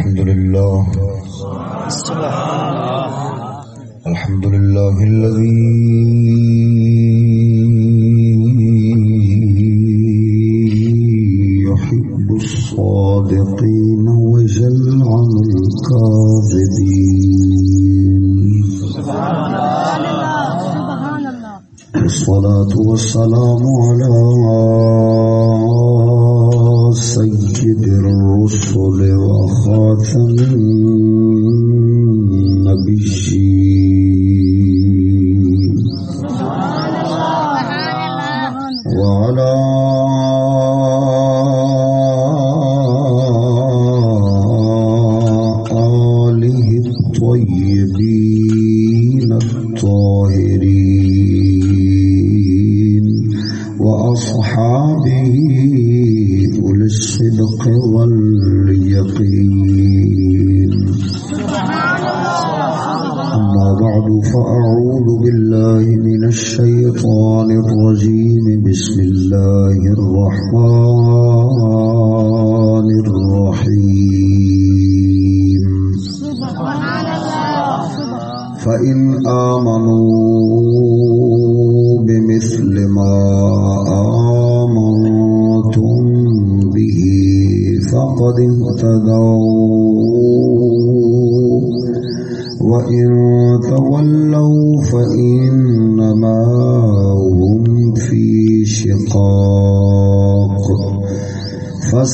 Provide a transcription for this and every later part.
الحمد لله. الحمد لله الذي يحب الصادقين وجل عن الكاذبين. سبحان الله الصلاة والسلام على سيد الرسل وخاتم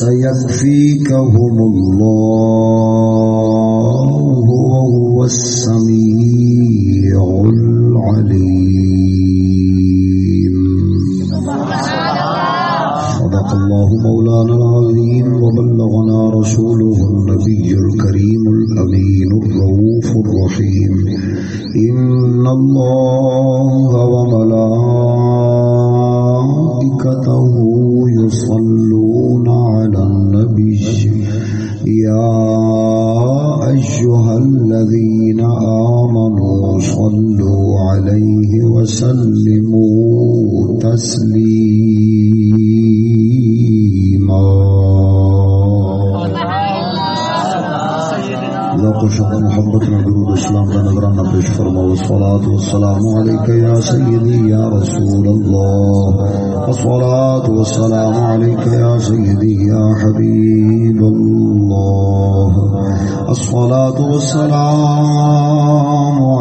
فسيكفيكهم الذين آمنوا صلوا عليه وسلموا تسليما ذوق شق محبت درود اسلام کا نظرانہ پیش فرماؤ الصلاة والسلام عليك يا سيدي يا رسول الصلاة والسلام الصلاة والسلام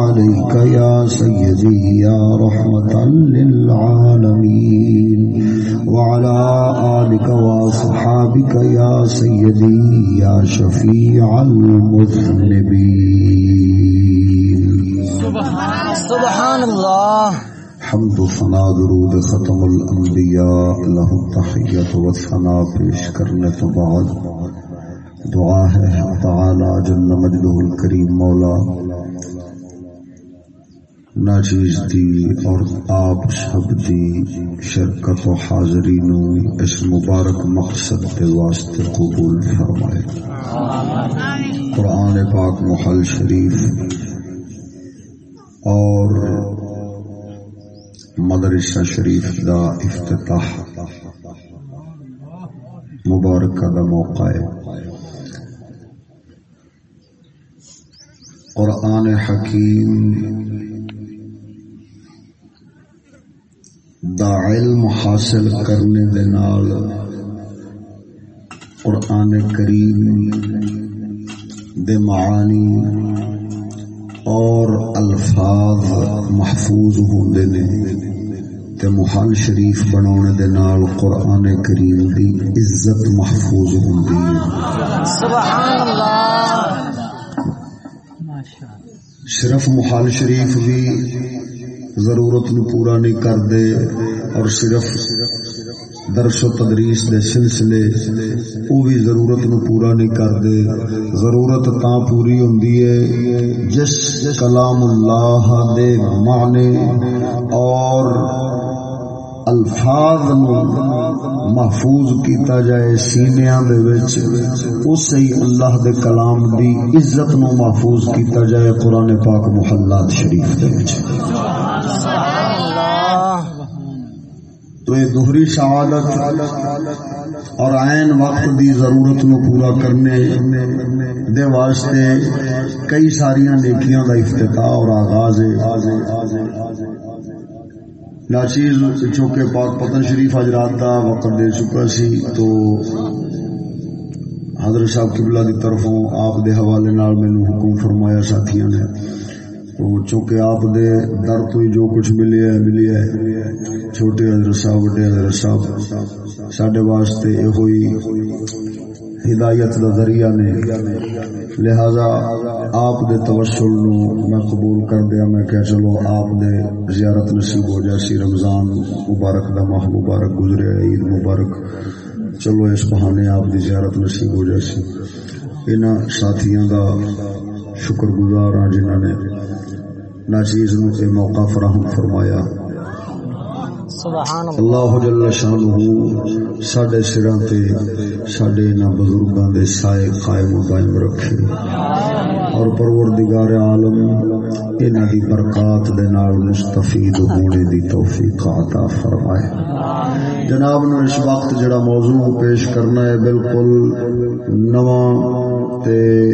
عليك يا سيدي يا رحمة للعالمين. وعلى آلك وصحابك يا سيدي يا شفيع المذنبين. سبحان الله حمد و ثنا درود ختم الانبیاء له التحیت و ثنا پیش کرنے تو بعد. دعا ہے حق تعالی جل مجدہ الکریم مولا. ناچیز دی اور آپ سب دی شرکت و حاضری نو اس مبارک مقصد کے واسطے قبول فرمائے. قرآن پاک محل شریف اور مدرسہ شریف دا افتتاح. مبارک دا موقع ہے. قرآن حکیم دا علم حاصل کرنے دے نال قرآن کریم دے معانی اور الفاظ محفوظ ہوندے نے تے محل شریف بنانے دے نال قرآن کریم دی عزت محفوظ ہوندی ہے۔ سبحان اللہ۔ صرف محل شریف بھی ضرورت نو پورا نہیں کر دے اور صرف درس و تدریس دے سلسلے وہ بھی ضرورت نو پورا نہیں کر دے ضرورت تا پوری ہوندی ہے جس کلام اللہ دے معنی اور الفاظ نو محفوظ کیتا جائے سینیاں دے وچ اس ہی اللہ دے کلام دی عزت نو محفوظ کیتا جائے قرآن پاک محلات شریف دے وچ۔ تو یہ دوہری شہادت اور عین وقت دی ضرورت نو پورا کرنے دے واسطے کئی ساریاں نیکیاں دا افتتاح اور آغاز ہے۔ ناچیز چوکے پاک پتن شریف حضرات دا وقت دے چکا سی تو حضرت صاحب قبلہ دی طرفوں آپ دے حوالے نال مینوں حکم فرمایا ساتھیاں نے۔ تو چونکہ آپ دے در تو ہی جو کچھ ملی ہے ملی ہے۔ چھوٹے حضرت صاحب بڑے حضرت صاحب، ساڈے واسطے یہ ہوئی ہدایت دا ذریعہ نے، لہذا آپ دے توسل نو میں قبول کر دیا، میں کہ چلو آپ دے زیارت نصیب ہو جاسی رمضان مبارک دا ماہ مبارک گزرے، عید مبارک، چلو اس بہانے آپ دی زیارت نصیب ہو جاسی انہاں ساتھیاں دا شکر گزار ہاں جنہوں نے ناچیز نو اے موقع فراہم فرمایا۔ اللہ جل شانہ ساڈے سراں تے ساڈے انہاں بزرگاں دے سائے قائم و دائم رکھے۔ اور پروردگار عالم، انہاں دی برکات دے نال مستفید ہونے دی توفیق عطا فرمائے۔ جناب نو اس وقت جڑا موضوع پیش کرنا ہے، بالکل نواں تے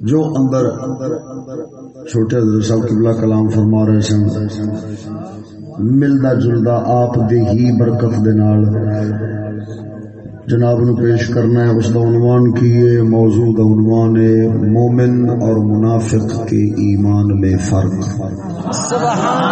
جو اندر چھوٹے حضرت صاحب قبلہ کلام فرما رہے سن۔ ملدا جلدا آپ دی ہی برکت دے نال۔ جناب نو پیش کرنا ہے اس دا عنوان کی ہے، موضوع دا عنوان ہے، مومن اور منافق کے ایمان میں فرق۔ سبحان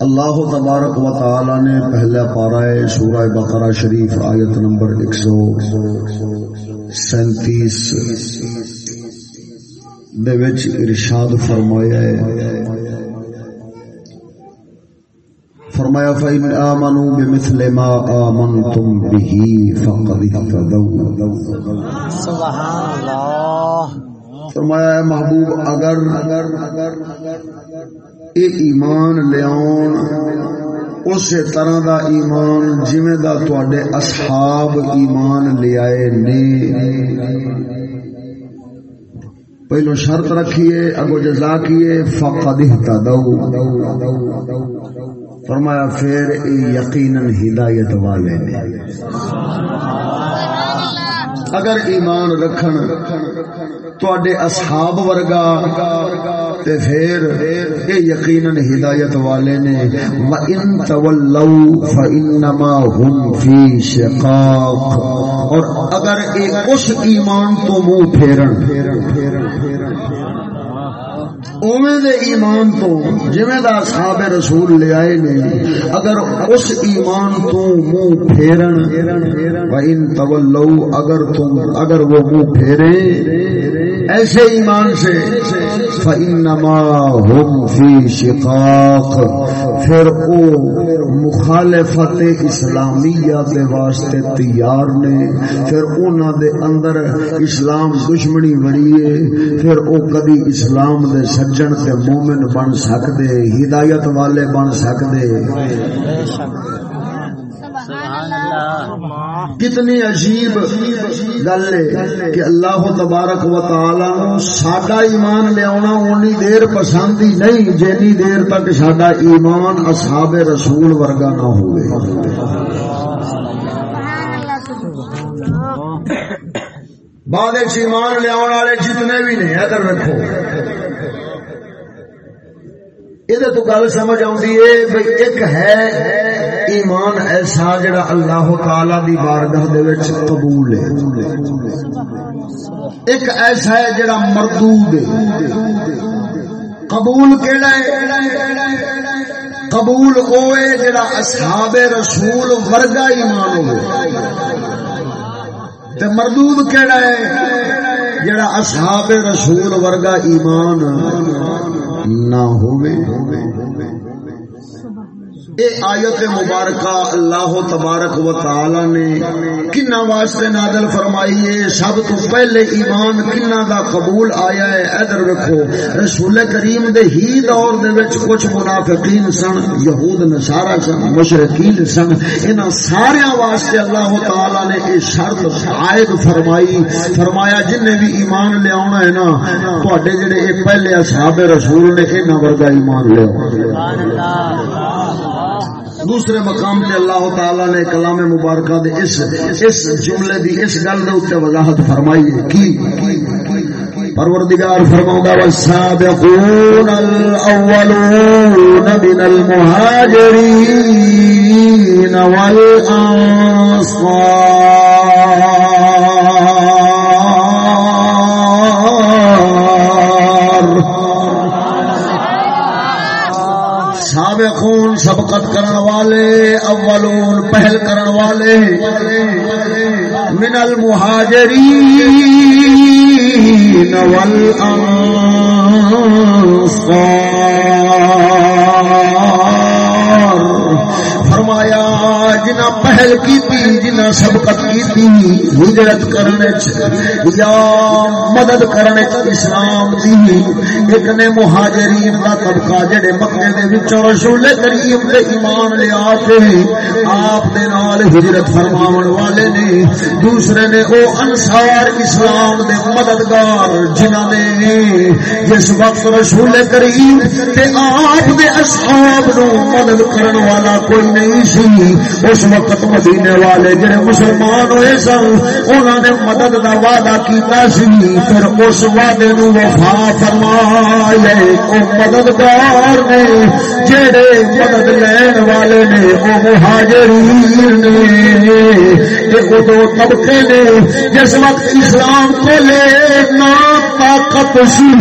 اللہ اللہ تبارک و تعالی نے پہلا پارا ہے، سورہ بقرہ شریف، آیت نمبر ایک سو۔ سینتیس ارشاد فرمایا ہے۔ فرمایا فَإِنْ آمَنُوا بِمِثْلِ مَا آمَنْتُمْ بِهِ فَقَدِ اهْتَدَوْا۔ سبحان اللہ۔ فرمایا ہے محبوب اگر اگر اگر اے ایمان لیاون اسی طرح دا ایمان جویں دا تواڈے اصحاب ایمان لے آئے نے پہلو شرط رکھیے اگو جزا کیے فقد اهتدوا فرمایا پھر یقینا ہدایت والے نے سبحان اللہ اگر ایمان رکھن تواڈے اصحاب ورگا، تے پھر اے یقینا ہدایت والے نے و ان تولوا فانما هم فی شقاق۔ اور اگر اے اس ایمان تو منہ پھیرن۔ اویں دے ایمان تو جویں دا اصحاب رسول لے آئے نے، اگر اس ایمان تو منہ پھیرن و ان تولوا، اگر تم، اگر وہ منہ پھیرے ایسے ایمان سے فانما هم فی شقاق۔ پھر او مخالفت اسلامیہ دے واسطے تیار نے۔ پھر انہاں دے اندر اسلام دشمنی بڑی پھر او کدی اسلام دے سجن تے مومن بن سکدے، ہدایت والے بن سکدے۔ کتنی عجیب گل ہے کہ اللہ تبارک و تعالی نو ساڈا ایمان لیا اونی دیر پسند ہی نہیں، جنی دیر تک ساڈا ایمان اصحاب رسول ورگا نہ ہوئے۔ بعد ایمان لیا والے جتنے بھی نے، ادھر رکھو۔ یہ تو گل سمجھ آتی ہے بھائی ایک ہے ایمان ایسا جڑا اللہ تعالی دی بارگاہ دے وچ قبول ہے۔ ایک ایسا ہے جڑا مردود ہے۔ قبول کیڑا ہے؟ قبول اوے جڑا اصحاب رسول ورگا ایمان ہوے تے مردود کیڑا ہے؟ جڑا اصحاب رسول ورگا ایمان نہ ہوے اے آیت مبارکہ اللہ تبارک و تعالی نے کنا واسطے نادل فرمائی ہے سب تو پہلے ایمان کنا دا قبول آیا ہے؟ ادھر رکھو رسول کریم دے ہی دور دے وچ کچھ منافقین سن، یہود نصارا سن مشرکین سن، انہاں سارے واسطے اللہ تعالی نے اے شرط عائد فرمائی۔ فرمایا، جن نے بھی ایمان لے آنا ہے نا، تواڈے جڑے اے پہلے اصحاب رسول نے انہاں ورگا ایمان لے سبحان اللہ۔ دوسرے مقام پہ اللہ تعالی نے کلام مبارکہ دے اس اس جملے دی اس گل دے اوپر وضاحت فرمائی ہے کی پروردگار فرماؤں گا والسابقون الاولون من المہاجرین والانصار سابقون سبقت کرن والے اولون پہل کرن والے من المہاجرین والانصار۔ فرمایا جنا پہل کی تھی جنا سبقت کی تھی ہجرت کرنے یا مدد کرنے اسلام دی، ایک نے مہاجرین دا طبقہ جڑے مکے دے وچوں رسول کریم دے ایمان لے آتے آپ دے نال ہجرت فرماون والے نے، دوسرے نے او انصار اسلام دے مددگار جنہاں نے جس وقت رسول کریم تے آپ دے اصحاب نو مدد کرن والا کوئی نہیں سی اس وقت مدینے والے جڑے مسلمان ہوئے سن انہوں نے مدد کا وعدہ کیتا سی، پھر اس وعدے نو وفا فرمایا۔ او مددگار نے، جڑے مدد لین والے نے، او مہاجرین نے۔ یہ دو طبقے نے، جس وقت اسلام کو لے، نہ طاقت سی،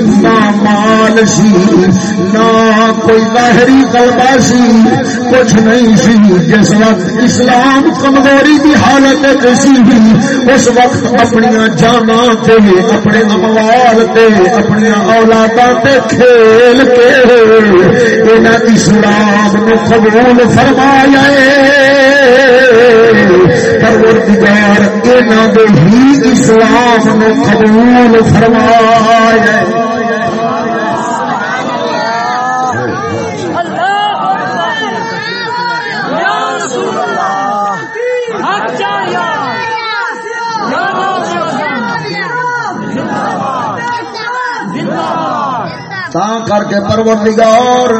نہ مال سی، نہ کوئی ظاہری غلبہ سی کچھ نہیں سی۔ جس وقت اسلام کمزوری کی حالت سی اس وقت اپنی جانا تے، اپنے اموال تے اپنی اولادا تے کھیل کے انہیں اسلام نو قبول فرمایا پروردگار انہوں نے ہی اسلام نو قبول فرمایا کر کے پروردگار،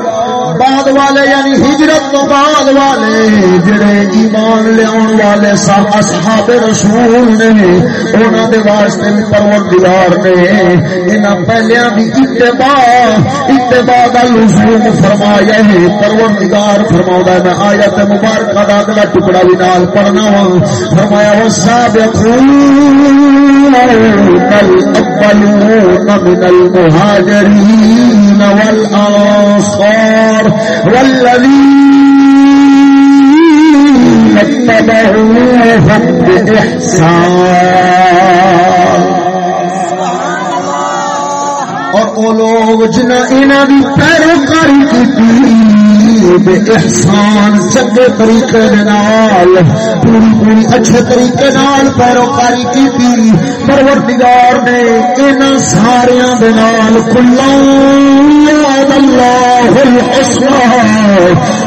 بعد والے یعنی ہجرت تو بعد والے جڑے ایمان لیا والے اصحاب رسول نے انہوں دے واسطے بھی پروردگار نے۔ انہاں پہلیاں بھی اتباع اتباع دا لزوم فرمایا ہے۔ پروردگار فرماؤں ہے، میں آیت مبارکہ دا اگلا ٹکڑا بھی نال پڑھنا ہوں فرمایا وہ سابقون الأولون من المهاجرين والأنصار والذين اتبعوهم بإحسان. اور وہ لوگ جنہیں انہوں کی پیروکاری کی بے احسان چنگے طریقے نال، پوری پوری اچھے طریقے نال پیروکاری کی تھی۔ پروردگار نے ان سارے نال اللہ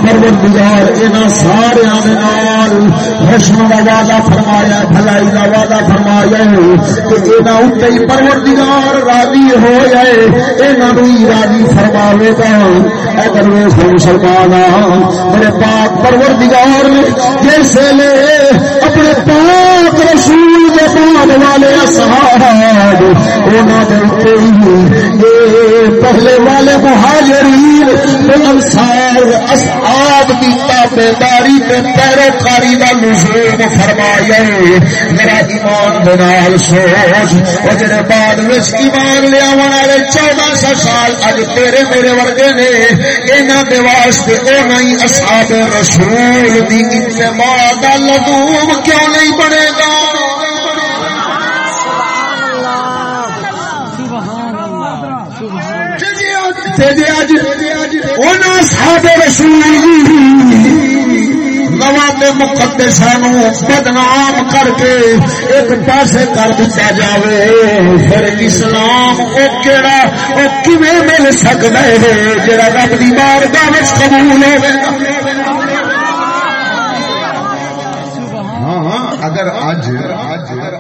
پروردگار، ان سارے نال حسن کا وعدہ فرمایا، بھلائی کا وعدہ فرمایا کہ یہاں اتنے ہی پروردگار راضی ہو جائے یہاں بھی راضی فرماوے گا۔ اگر وہ مسلمان میرے پاک پروردگار نے جیسے لے اپنے پاک رسول کے بعد والے اصحاب پہلے والے مہاجرین انصار اصحاب کی تابے داری پہ پیروکاری کا لزوم فرمایا میرا ایمان بنال سوچ اور جڑے بعد وچ ایمان لیا والے چودہ سو سال اج تیرے میرے ورگے نے انہاں دے واسطے نہیں اصحاب رسول دی اتباع دا لدوم کیوں نہیں بنے گا اج رسول بدنام کر کے ایک پاسے کر دیا جاوے۔ پھر اسلام او کیڑا، او کیویں مل سکدا ہے؟ جڑا رب دی بارگاہ وچ قبول ہوے ہاں، ہاں، اگر اج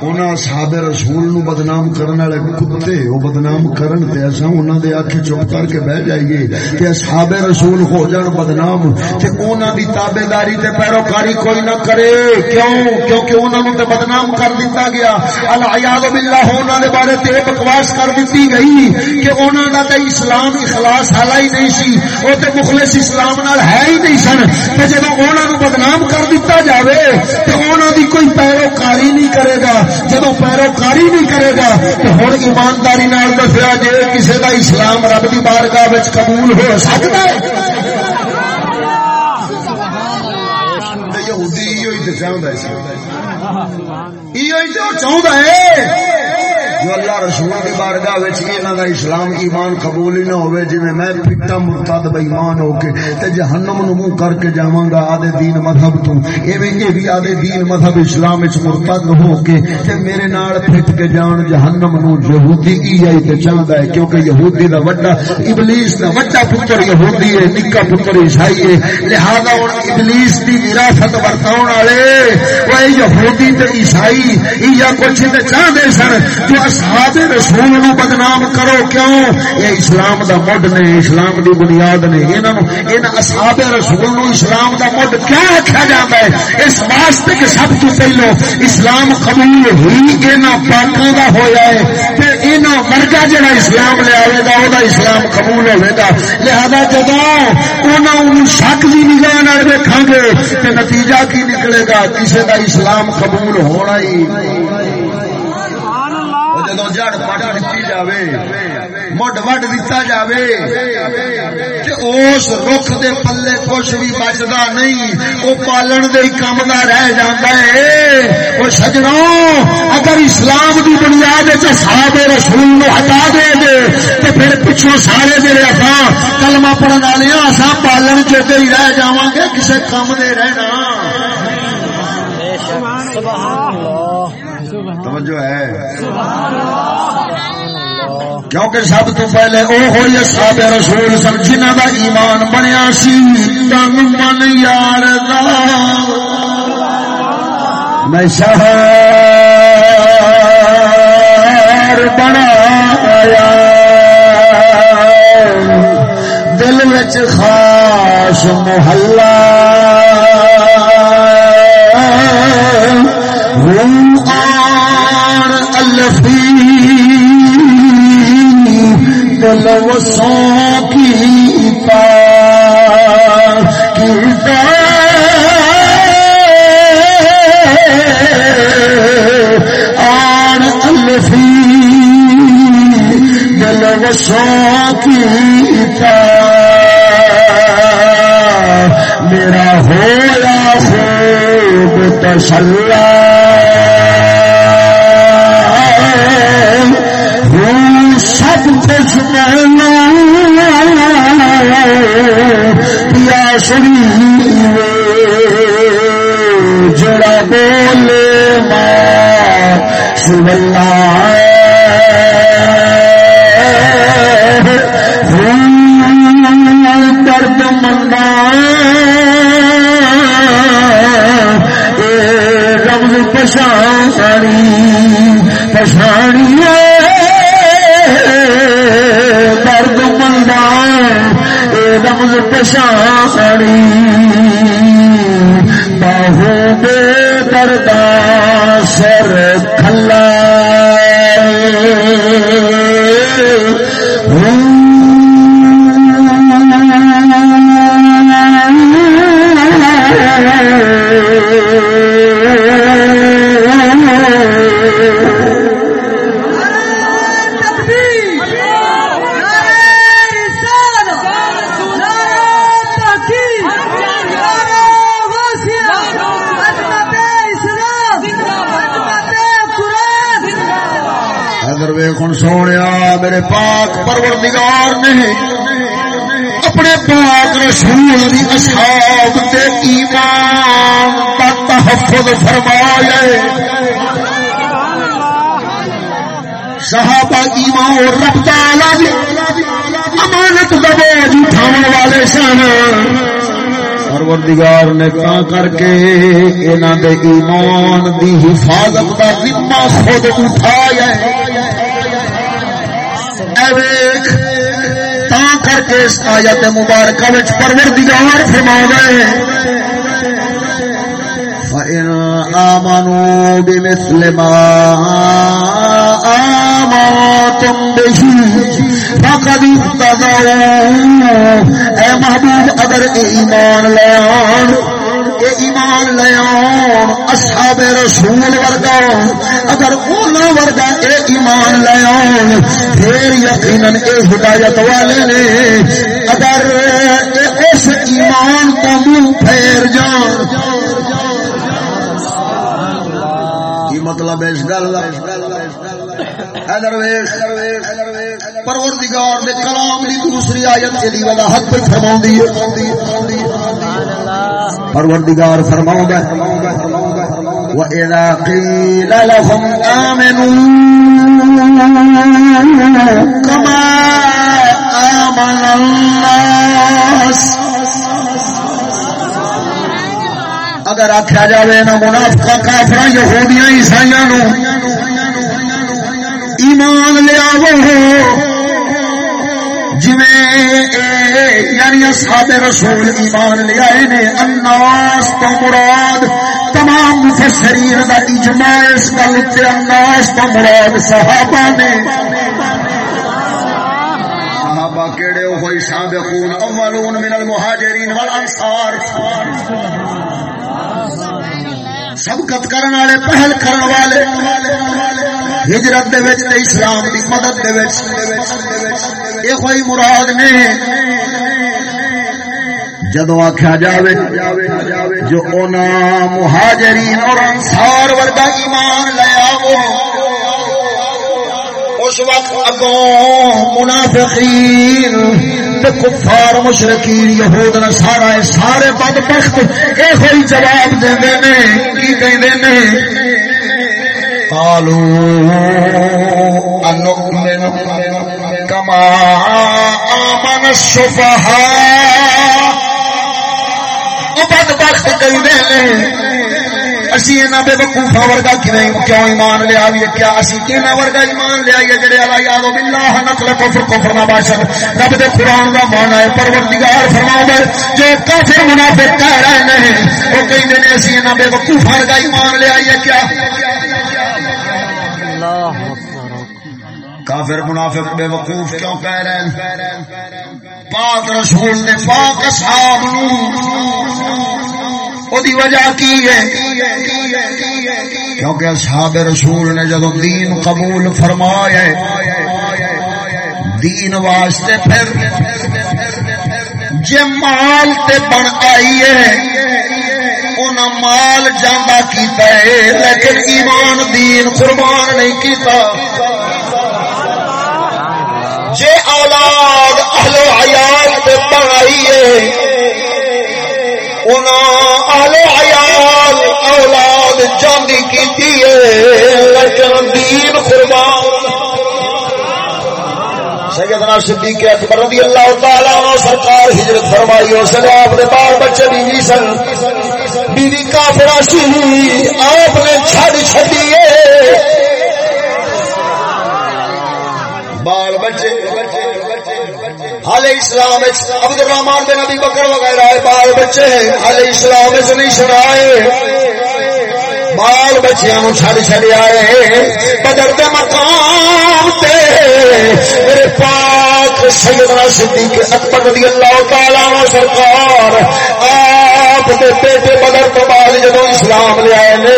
انہاں صحابہ رسول نو بدنام کرن والے کتے او بدنام کرن تے اساں انہاں دے اکھ چپ کر کے بیٹھ جائیے کہ اصحاب رسول ہو جان بدنام تے انہاں دی تابعداری تے پیروکاری کوئی نہ کرے کیوں کیونکہ انہاں نو تے بدنام کر دتا گیا العیاذ باللہ انہاں دے بارے تے بکواس کر دتی گئی کہ انہاں دا تے اسلام اخلاص حالا ہی نہیں سی او تے مخلص اسلام نال ہے ہی نہیں سن تے جدوں انہاں نو بدنام کر دتا جاوے تے انہاں دی کوئی پیروکاری نہیں کرے گا جب پیروکاری نہیں کرے گا تو ہوں ایمانداری دسیا جی کسی کا اسلام رب کی بارگاہ قبول ہو سکتا ہے؟ چاہتا ہے۔ جو اللہ رسول کی بارگاہ وچ انہاں دا اسلام ایمان قبول ہی نہ ہوے جویں میں پھٹا مرتد بے ایمان ہو کے تے جہنم نو منہ کر کے جاواں گا آدے دین مذہب تو۔ ایویں اے بھی آدے دین مذہب اسلام وچ مرتد ہو کے تے میرے نال پھٹ کے جان جہنم نو یہودی ای ائی تے چاہندا ہے کیونکہ یہودی دا وڈا، ابلیس دا وڈا پتر یہودی ہے نکا پتر عیسائی ہے۔ لہذا ہن ابلیس دی وراثت ورتاون والے او یہودی تے عیسائی یا کچھ تے چاہندے سن۔ جو اصحاب رسول نو بدنام کرو، کیوں؟ یہ اسلام دا مڈ نے، اسلام دی بنیاد نے۔ انہاں نو، ان اصحاب رسول نو اسلام دا مڈ کیا رکھا جاندا ہے؟ اس واسطے کہ سب تو پہلو اسلام قبول ہوئی انہاں پاکاں دا ہویا ہے۔ تے انہاں مرگا جڑا اسلام لے آوے گا، او دا اسلام قبول ہوے گا۔ لہذا جدوں انہاں نوں شک دی نگاہ نال ویکھاں گے، تے نتیجہ کی نکلے گا؟ کسے دا اسلام قبول ہونا ہی جدو جاوے مڈ وڈ دتا جاوے کہ اس رخ دے پلے کچھ بھی بچتا نہیں وہ پالن دے کم کا رہ جاتا ہے۔ وہ سجنوں اگر اسلام دی بنیاد صاحب رسول نو ہٹا دے دے تو پھر پچھوں سارے جڑے اصا کلمہ پڑھن والے اصا پالن چوتے ہی رہ جا گے کسے کم دے رہنا۔ سبحان اللہ۔ توجہ ہے۔ کیونکہ سب تو پہلے او ہوئی ساب رسول سب جنہ کا ایمان بنیا سی تن من یار میں شہر بنایا۔ دل وچ خاص محلہ۔ لوسوں کی آن الفی۔ دل وسوں کی میرا ہوا خوب تسلہ پیا سری جڑا بولے ماں درد منگا رب پچھاڑی پچھاڑی رمز رسول دی اصحاب تے ایمان دا تحفظ فرمایا صحابہ ایمان اور رب تعالی دی امانت دا بوجھ اٹھاون والے سن پروردگار نے تا کر کے انہاں دے ایمان دی حفاظت دا ذمہ خود اٹھایا ہے۔ اے ویکھ کر کے اس آیت مبارکہ وچ پروردگار فرما گئے فَإِنْ آمَنُوا بِمِثْلِ مَا آمَنْتُمْ بِهِ فَقَدْ اِفْتَدَوْا اے محبوب، اگر ایمان لے آن اے ایمان لے آن اصحاب رسول ورگا۔ اگر اونا ورگا اے ایمان لے آن پھر یقیناً اے ہدایت والے نے۔ اگر اے اس ایمان کو منہ پھیر جان۔ کی مطلب ہے اس گل پروردگار دے کلام دی دوسری آیت دی وضاحت پہ فرماؤں ہے۔ پروردگار فرماؤں گا، وَإِذَا قِيلَ لَهُمْ آمِنُوا كَمَا آمَنَ النَّاسِ اگر آخیا جائے نا منافقہ کافر یہودیاں، عیسائیاں نو، ایمان لیا وہ یعنی صحابہ رسول ایمان لے آئے نے الناس تو مراد تمام مفسرین دا اجماع اس گل تے الناس تو مراد صحابہ نے۔ صحابہ کیڑے ہوئی، سابقون، اولون من المہاجرین والانصار۔ سبقت کرن والے، پہل کرن والے۔ ہجرت دے وچ تے اسلام دی مدد دے وچ۔ یہ کوئی مراد نے جدو آخیا جاوے، جو اونا مہاجرین اور انصار ورگا ایمان لیا وہ اس وقت اگوں منافقین کفار مشرقین یہود نے سارا سارے بد بخت یہ ہوئی جواب دے نے، کی کہندے نے؟ قالوا انؤمن كما آمن السفهاء بد بخت اسی یہاں بے وقوفا ورگا کیوں ایمان لیا کیا اسی کہنا ورگا ایمان لیا جڑے والا یاد باللہ نقل کفر کفر نہ باشد۔ رب دے قرآن کا مان ہے، پروردگار فرما جو کافر منافق کہہ رہے ہیں، وہ کہیں نے اسی یہاں بے وقوفا ورگا ایمان لیا کیا؟ اللہ کافر منافق بے وقوف کیوں کہہ رہے ہیں؟ پاک رسول نے پاک اصحاب دی وجہ کی ہے؟ کیونکہ اصحاب رسول نے جب دین قبول فرمایا دین واسطے پھر جے مال تے بن آئی ہے مال جانا کیتا ہے، لیکن ایمان دین قربان نہیں کیتا۔ جے اولاد اہل و عیال تے پڑھائی ہے انہاں اولاد جاندی کیتی ہے لیکن دین قربان. سیدنا صدیق اکبر رضی اللہ تعالی عنہ سرکار ہجرت فرمائی اور سنے آپ نے بال بچے سن، بیوی کافرہ سی آپ نے چھڑ چھڑیے. بال بچے، حال اسلام عبد الرحمان بن ابی بکر وغیرہ بال بچے، حال اسلام نہیں سنائے بال بچیا چڑ چڑ آئے بدلتے مقام تے میرے پاک سیدنا صدیق اکبر رضی اللہ تعالی سرکار آ آپ دے بیٹے بدر تو بعد جب اسلام لے آئے نے،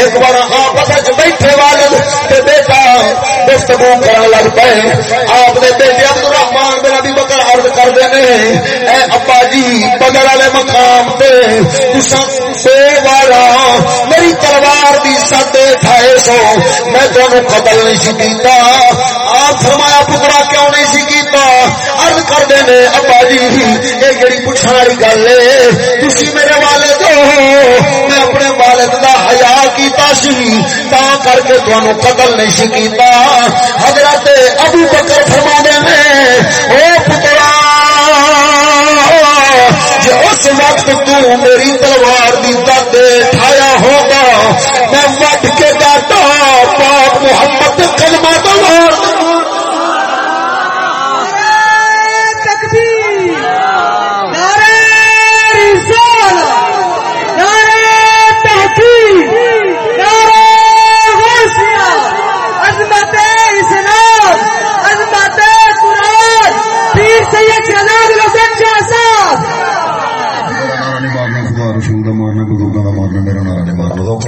ایک بار آپس بیٹھے والد تے بیٹا گفتگو کرنے لگ پے آپ نے بیٹے عبد الرحمان بن ابی بکر عرض کر دے اے ابا جی بدر والے مقام تے تساں سو بارا میری تلوار دی سد ٹھائے دسو میں تمہیں قتل نہیں سکتا آپ فرمایا، پترا کیوں نہیں سکتا ارد کر دے ابا جی یہ جڑی پوچھنے والی گل ہے تھی میرے والد میں اپنے والد کا حیا کیتا سی، تا کر کے تمہیں قتل نہیں سکتا حضرت ابو بکر فرما دے او پترا جو اس وقت تو میری تلوار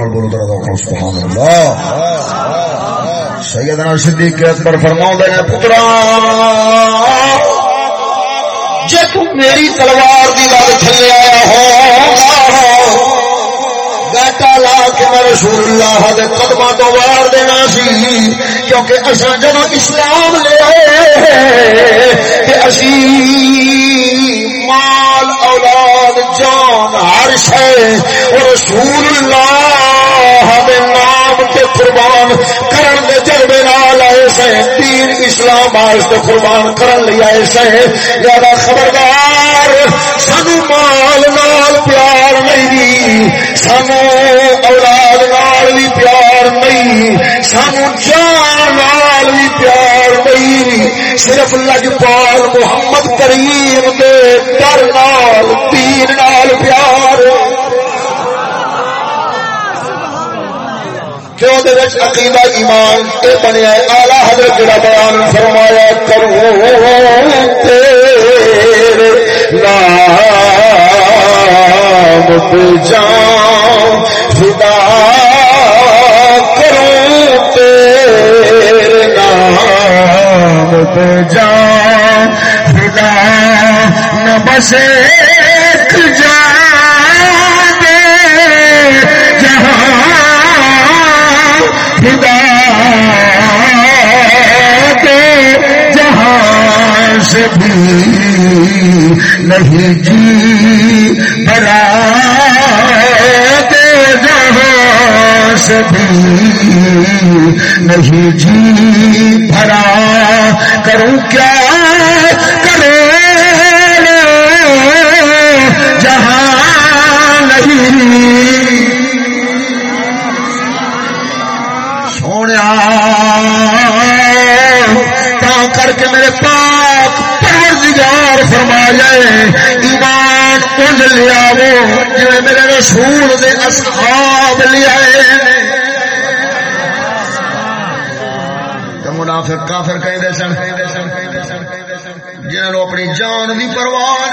پر بولو درد سبحان اللہ۔ سیدنا صدیق اکبر فرما نے پترا جی تم میری تلوار کی گل تھلے آیا ہو، بیٹا لا کے میں رسول اللہ دے قدم تو وار دینا سی، کیونکہ اصا جب اسلام لے آئے تے اسی مال، اولاد، جان ہر شہ رسول اللہ قربان کرن دے جذبے نال آئے سے دین اسلام واسطے قربان کرن لئی آئے سے زیادہ خبردار، سانو مال نال پیار نہیں، سانو اولاد نال بھی پیار نہیں، سانو جان نال بھی پیار نہیں۔ صرف لجپال محمد کریم دے ڈر نال، دین نال پیار کہ عقیدہ، ایمان تے بنیا آلہ حضرت جڑا بیان فرمایا کرو تیرے نام پہ جان، فدا کرو تیرے نام پہ جان، فدا نہ بس ایک جان۔ سے بھی نہیں جی برا کے جہاں سے بھی نہیں جی بھرا کروں کیا کرے جہاں نہیں۔ کر کے میرے پاک پروردگار فرمایا ایمان ان لیا جی میرے رسول دے اصحاب لیا منافق کافر کہیں سن۔ جنہوں اپنی جان دی پرواہ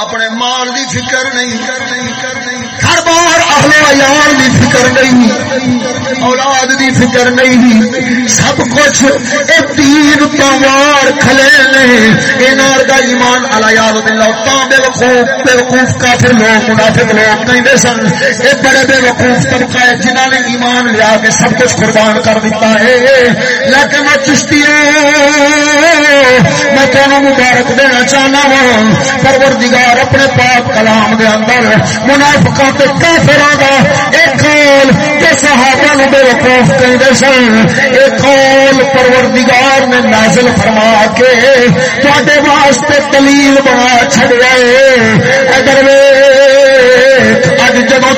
اپنے مال دی فکر نہیں۔ کر نہیں کر نہیں ہر بار اہل عیال دی فکر نہیں۔ اولاد دی فکر نہیں سب کچھ اے تین پوار کھلے نے۔ انار دا ایمان علی یاد باللہ تا بے وقوف بے وقوف کافر لوگ، منافق لوگ کہیں سن۔ اے بڑے بے وقوف طبقہ ہے، جنہاں نے ایمان لیا کے سب کچھ قربان کر دیتا ہے۔ لیکن میں چشتی میں تینوں مبارک دینا چاہنا ہوں۔ پروردگار اپنے پاک کلام دے اندر منافقوں تے کافراں دا ایک قول کہ صحابہ نو وقوف کہندے سن ایک قول پروردگار نے نازل فرما کے تواڈے واسطے دلیل بنا چھڑیا اے اگر اج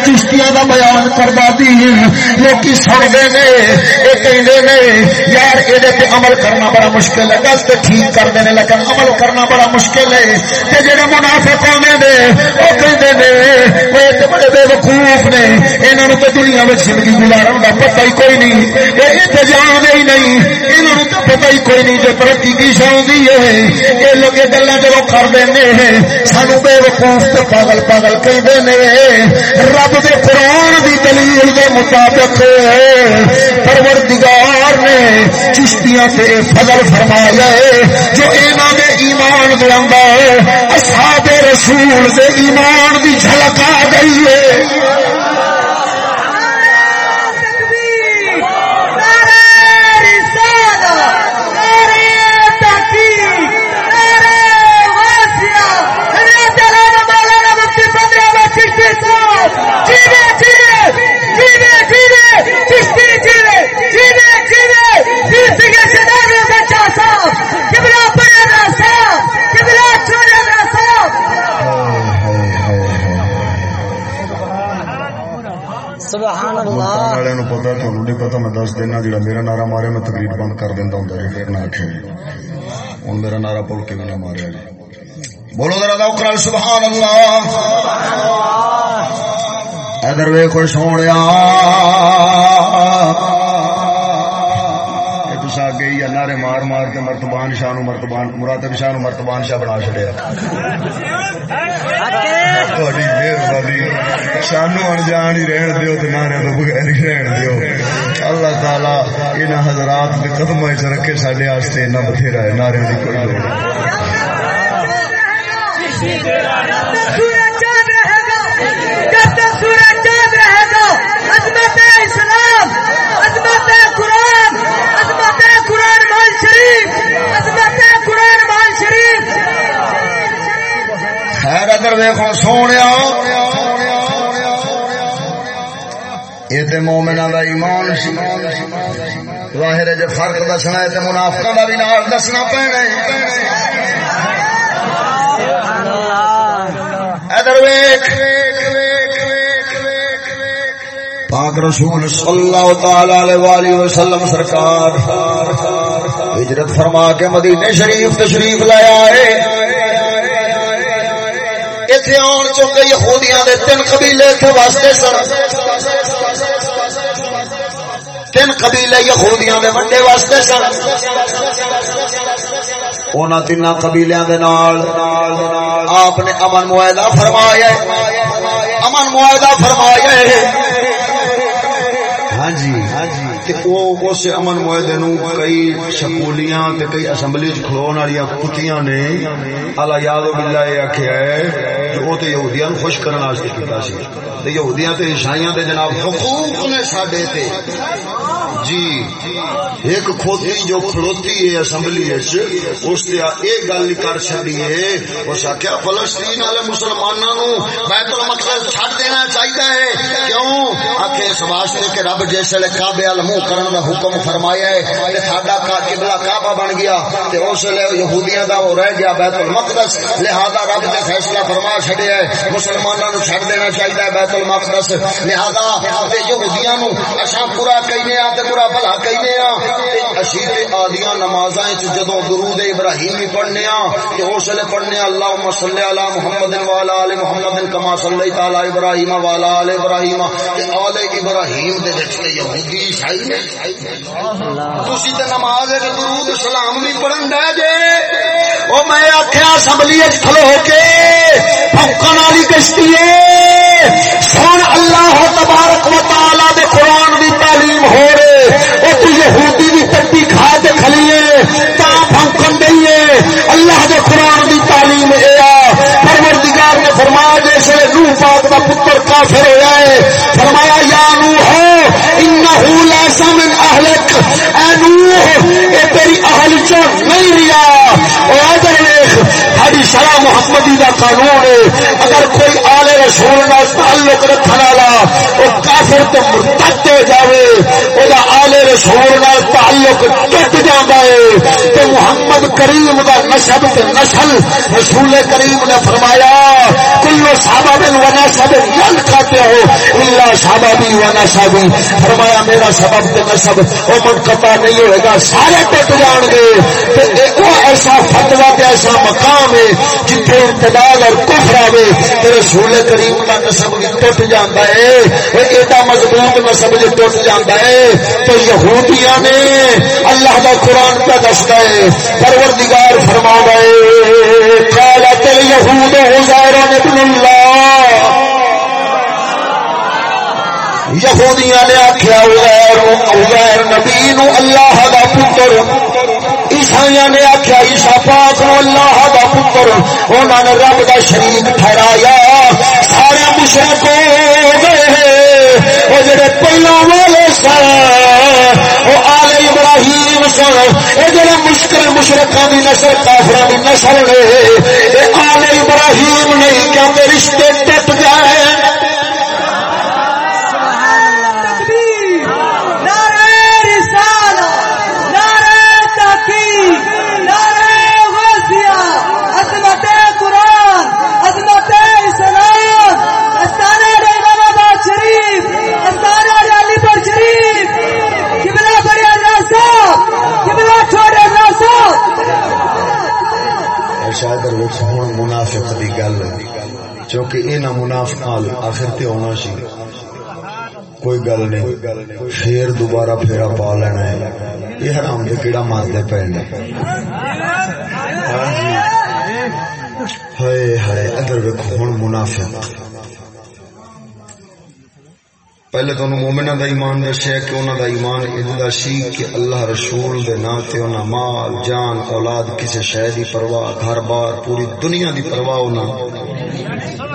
چشتیاں دا بیان کردا دی لوکی سن دے نے، اے کہندے نے، یار اے تے عمل کرنا بڑا مشکل ہے دس تے ٹھیک کر دے لیکن عمل کرنا بڑا مشکل ہے۔ تے جڑے منافق ہوندے نے، او کہندے نے او تے بڑے بے وقوف نے۔ انہاں نوں تے دنیا وچ زندگی گزارن دا پتہ ہی کوئی نہیں۔ اے انتظام ہی نہیں، انہاں نوں تے پتہ ہی کوئی نہیں جو ترقی کی شاندی ہے۔ اے لوگ گلاں جڑو کر دیندے ہیں۔ سانو بے وقوف تے پاگل پاگل کہندے نے رب دے قرآن دی دلیل دے مطابق پروردگار نے چشتیاں تے فضل فرمایا جو اینا دے ایمان دے ہے اصحاب رسول دے ایمان دی جھلک آ گئی ہے۔ پتا نہیں پتا میں دس دینا جڑا میرا نعرا مارے میں تقریر بند کر دینا ہوں پھر نہ آخر ہوں میرا نعرا پل کے نہ ماریا جی بولو ذرا کرل سبحان اللہ۔ ادر وے خوش ہونے ویکو سونے اگے نعرے مار مار کے مرتبان شاہ نو مرتبان مراتب شاہ نو مرتبان شاہ بنا چڑیا سانو انجان ہی رہن دیو تو نعرے تو بغیر ہی رہن دیو۔ اللہ تعالی ان حضرات کے قدم چ رکھے سڈے واسطے اتنا بتھیرا ہے، نعرے کی کوئی لوڑ سورج چاند رہے گا، جب تک سورج چاند رہے گا عظمت اسلام، عظمت قرآن عظمت قرآن مال شریف، عظمت قرآن مال شریف۔ خیر ادھر ویکو سونے یہ تو مومنا کا ایمان سی۔ ظاہر ہے جب فرق دسنا ہے تو منافقہ کا بھی نال دسنا پینا ادھر ویک پاک رسول صلی اللہ تعالی علیہ وآلہ وسلم سرکار ہجرت فرما کے مدینے شریف تشریف لایا ہے اتنے آن چکے یہودیاں دے تین قبیلے تھے واسطے سن۔ تین قبیلے یہودیاں دے منڈے واسطے سن۔ انہاں تین قبیلیاں دے نال آپ نے امن معاہدہ فرمایا امن معاہدہ فرمایا تے او اس امن معاہدے نو کئی سکولیاں تے کئی اسمبلی وچ کھلون والی کتیاں نے الا یاد باللہ یہ آکھیا ہے کہ او تے یہودیاں نو خوش کرن واسطے کیتا سی۔ تے یہودیاں تے عیسائیاں دے جناب حقوق نے ساڈے تے جی ایک کھوتی جو کھلوتی ہے اسمبلی اس تے ایک گل کر سکتی ہے۔ اس آخیا فلسطین والے مسلمانوں نو بیت المقدس چھڑ دینا چاہیے ہے۔ کیوں؟ آخے اس واسطے کہ رب جس ویلے کعبے ال منہ کرن دا حکم فرمایا ہے، تے ساڈا کا قبلہ کعبہ بن گیا، تے اس ویلے یہودیاں دا وہ رہ گیا بیت المقدس۔ لہذا رب نے فیصلہ فرما چھڈیا ہے مسلمانوں نو چھڑ دینا چاہیے بیت المقدس۔ لہذا تے یہودیاں نو، اساں پورا کہنے آ تے برا بھلا کہنے ہاں، اشیر آدیاں نمازاں جدوں درود ابراہیم ہی پڑھنے ہاں، تے اس ویلے پڑھنے ہاں، اللهم صلی علی محمد و علی محمد کما صلی تعالی ابراہیم و علی ابراہیم، تے آل ابراہیم دے وچ تے یہودی عیسائی نے۔ تسی تے نماز وچ درود سلام بھی پڑھن دے جے۔ او میں آکھیا اسمبلی وچ کھلو کے پھوکن والی کشتی ہے۔ سن اللہ تبارک و تعالی دے قرآن دی تعلیم ہو۔ پتر کافر ہوا ہے فرمایا، یا نوح، انہو لیسا من اہلک۔ اے نوح، اے تیری اہل چو نہیں ریا۔ او ادھر دیکھ ہری شرع محمدی دا قانون ہے۔ اگر کوئی آل رسول نہ تعلق رکھنے والا وہ کافر تو مرتد ہو جاوے او دا آل رسول نہ تعلق ٹوٹ جاندا ہے۔ تو محمد کریم دا نسب تے نسل رسول کریم نے فرمایا کلو سبب و نسب ین کہتے ہو، الا سبب و نسب فرمایا، میرا سبب تے نسب او منقطع نہیں ہوئے گا، سارے ٹوٹ جان گے۔ تے او ایسا فتوا تے ایسا مقام ہے جتھے انتدال اور کفر آوے۔ تے رسول کریم دا نسب بھی ٹوٹ جاندا ہے۔ اے ایڈا مضبوط نسب جو ٹوٹ جاندا ہے تو یہودیاں نے اللہ دا قرآن پہ دستا ہے۔ پروردگار فرما ہے، قالت الیہود عزیر ابن اللہ یہودیاں نے آخیا عزیر نبی نو اللہ دا پتر۔ عیسائی نے آخیا عیسا پاک نو اللہ دا پتر۔ انہوں نے رب دا شریک ٹھہرایا۔ سارے مشرق ہو گئے۔ وہ جڑے پہلو والے سن وہ آل ابراہیم سن یہ جڑے مشکل مشرقہ کی نسل کافر کی نسل نے آل ابراہیم نہیں، کیا رشتے انہاں منافقاں آخر تے ہونا سی۔ کوئی گل نہیں۔ پھر دوبارہ پھیرا پا لینا ہے۔ یہ حرام دے کیڑا مارتے پے نے۔ ہائے ہائے، ادھر ویکھو، ہن منافق۔ پہلے تو مومنہ دا ایمان دسیا کہ انہوں دا ایمان ادا سی کہ اللہ رسول دے نام تے انہاں مال، جان، اولاد کسی شے دی پرواہ، گھر بار، پوری دنیا دی پرواہ انہاں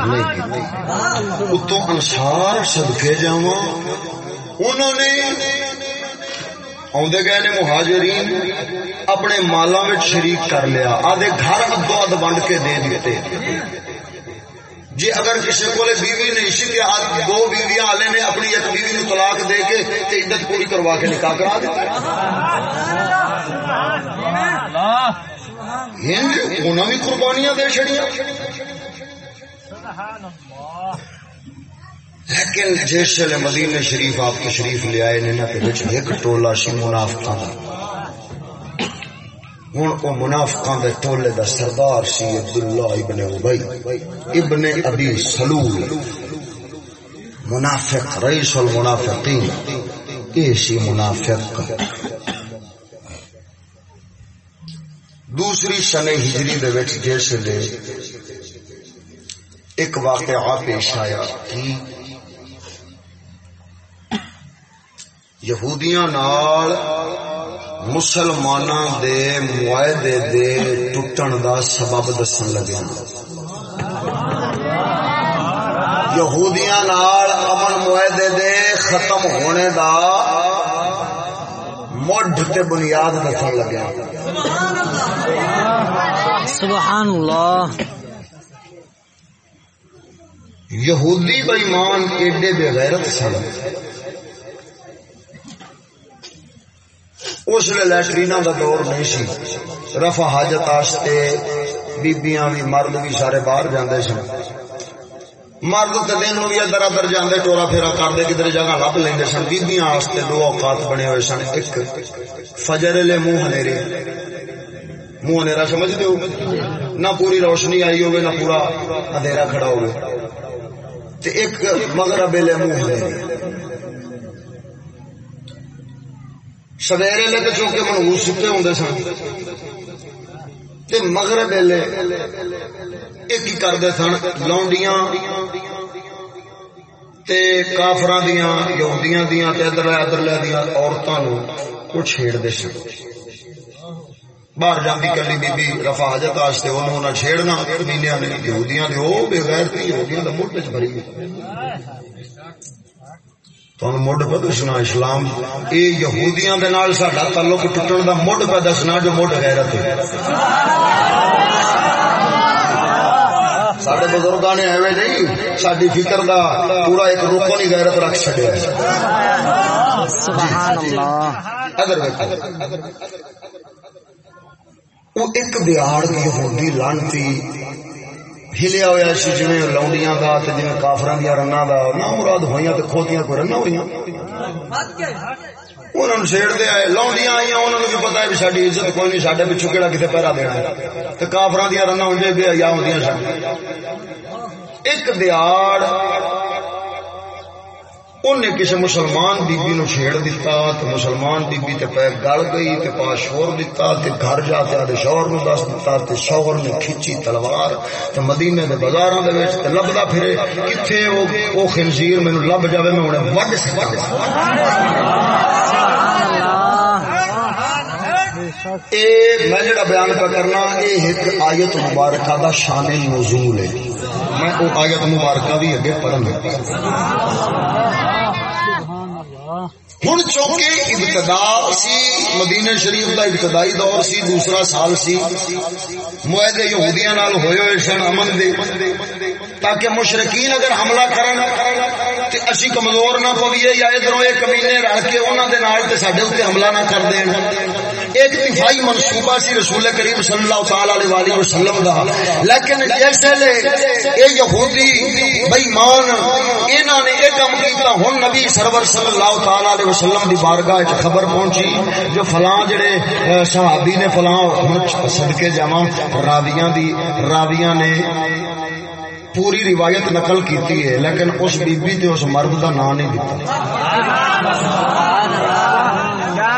نہیں۔ کیتی اتوں انصار صدقے جاواں۔ انہوں نے آدھے گئے نے مہاجرین، اپنے مالاں وچ شریک کر لیا۔ آدھے گھر ادو اد ونڈ کے دے دیتے۔ جی اگر کسی کو بیوی نہیں سی دو بیویاں والے نے اپنی ایک بیوی نو طلاق دے کے عدت پوری کروا کے نکاح کرا دیا انہوں بھی قربانیاں دے چڑیا لیکن جس مدینے شریف آپ تشریف لے آئے نے ایک ٹولا سی منافقہ ہوں وہ منافقاں دے ٹولے دا سردار سی عبداللہ ابن ابی۔ ابن ابی سلول۔ منافق، رئیس المنافقین۔ اے سی منافق۔ دوسری سن ہجری دے وچ جیسے لے ایک واقعہ پیش آیا کی یہودیاں نال مسلمان دے معاہدے دے ٹوٹن دا سبب دسن لگے یہودیاں نال امن معاہدے دے ختم ہونے دا مڈ تے بنیاد دسن لگے سبحان اللہ۔ یہودی بےمان ایڈے بے غیرت سن۔ اس لیے لٹرین کا دور نہیں سی۔ رفا حاجت آستے بیبیاں بھی مرد بھی سارے باہر جاندے سن۔ مرد تو دن بھی ادھر ادھر جاندے، ٹورا پھیرا کرتے، کدھر جگہ لب لیں سن۔ بیبیاں آستے دو اوقات بنے ہوئے سن۔ ایک فجر لے منہ ہنیرے۔ منہ ہنیرا سمجھ دو نہ پوری روشنی آئی ہوگی، نہ پورا اندھیرا کھڑا ہوگا ایک مغرب لے منہ سویرے لے تو چونکہ منہوس ستے ہوں سن۔ مغرب ویلے ایک ہی کرتے سن، لونڈیاں کافر دیا یہودیاں دیا ادھر ادھر دیا عورتوں کو چھیڑتے سن۔ باہر جاتی کلی بی بی رفا حاجت واسطے انہوں چھیڑنا مہینیا نے یہودیاں دے وہ بغیر یہودیاں کا ملک چ بھری تمہیں مڈ پہ دسنا اسلام یہ یہودیاں دے نال ساڈا تعلق ٹوٹن دا مڈ پہ دسنا جو مڈ غیرت ہے سارے بزرگاں نے ایویں نہیں ساری فکر دا پورا ایک روکو نہیں غیرت رکھ چڈیا سبحان اللہ اگر وہ ایک دیہڑ کی یہودی لانتی ہلیا ہوا سی جی لوڈیاں کا جی کافر دیا رنگ کا نہ مراد ہوئی تو کھوتیاں کوئی رنگ ہوئی انہوں نے آئی انہوں نے بھی پتا ہے ساری عزت کوئی نہیں سارے پچھو کہڑا کتنے دینا تو کافر دیا رنگ ہوں بے یا ہوں سن ایک دیار انہیں کسی مسلمان بیبی نو چھیڑ دیتا تو مسلمان بیبی تے پہ گل گئی تے پا شور دیتا تے گھر جا کے آدھے شوہر نو دس دیتا تے شوہر نے کھچی تلوار تے مدینے دے بازاراں دے وچ تے لبدا پھرے کتھے او او خنزیر مینوں لب جاوے میں انہیں وڈ سکتا اے میں جڑا بیان پہ کرنا اے ایک آیت مبارکہ دا شان نزول ہے۔ میں او آیت مبارکہ بھی اگے پڑھن ہوں چونکہ ابتدا سی مدینہ شریف کا ابتدائی دور سی، دوسرا سال سی۔ معاہدے یہودیاں نال ہوئے ہوئے سن، امن دے۔ تاکہ مشرقین اگر حملہ کرن، تے اسی کمزور نہ پویے یا ادھروں یہ کمینے رل کے انہوں دے نال تے ساڈے اوتے حملہ نہ کر دین۔ ایک دفاعی منصوبہ سی رسول کریم صلی اللہ تعالی علیہ والہ وسلم دا۔ لیکن جیسے لے اے یہودی بے ایمان انہاں نے ایک کیتا ہن نبی سرور صلی اللہ تعالی علیہ وسلم دی بارگاہ وچ خبر پہنچی جو فلاں جڑے صحابی نے فلاں صدقے جاواں راویاں دی راویاں نے پوری روایت نقل کیتی ہے لیکن اس بی بی تے اس مرد دا نام نہیں دیتا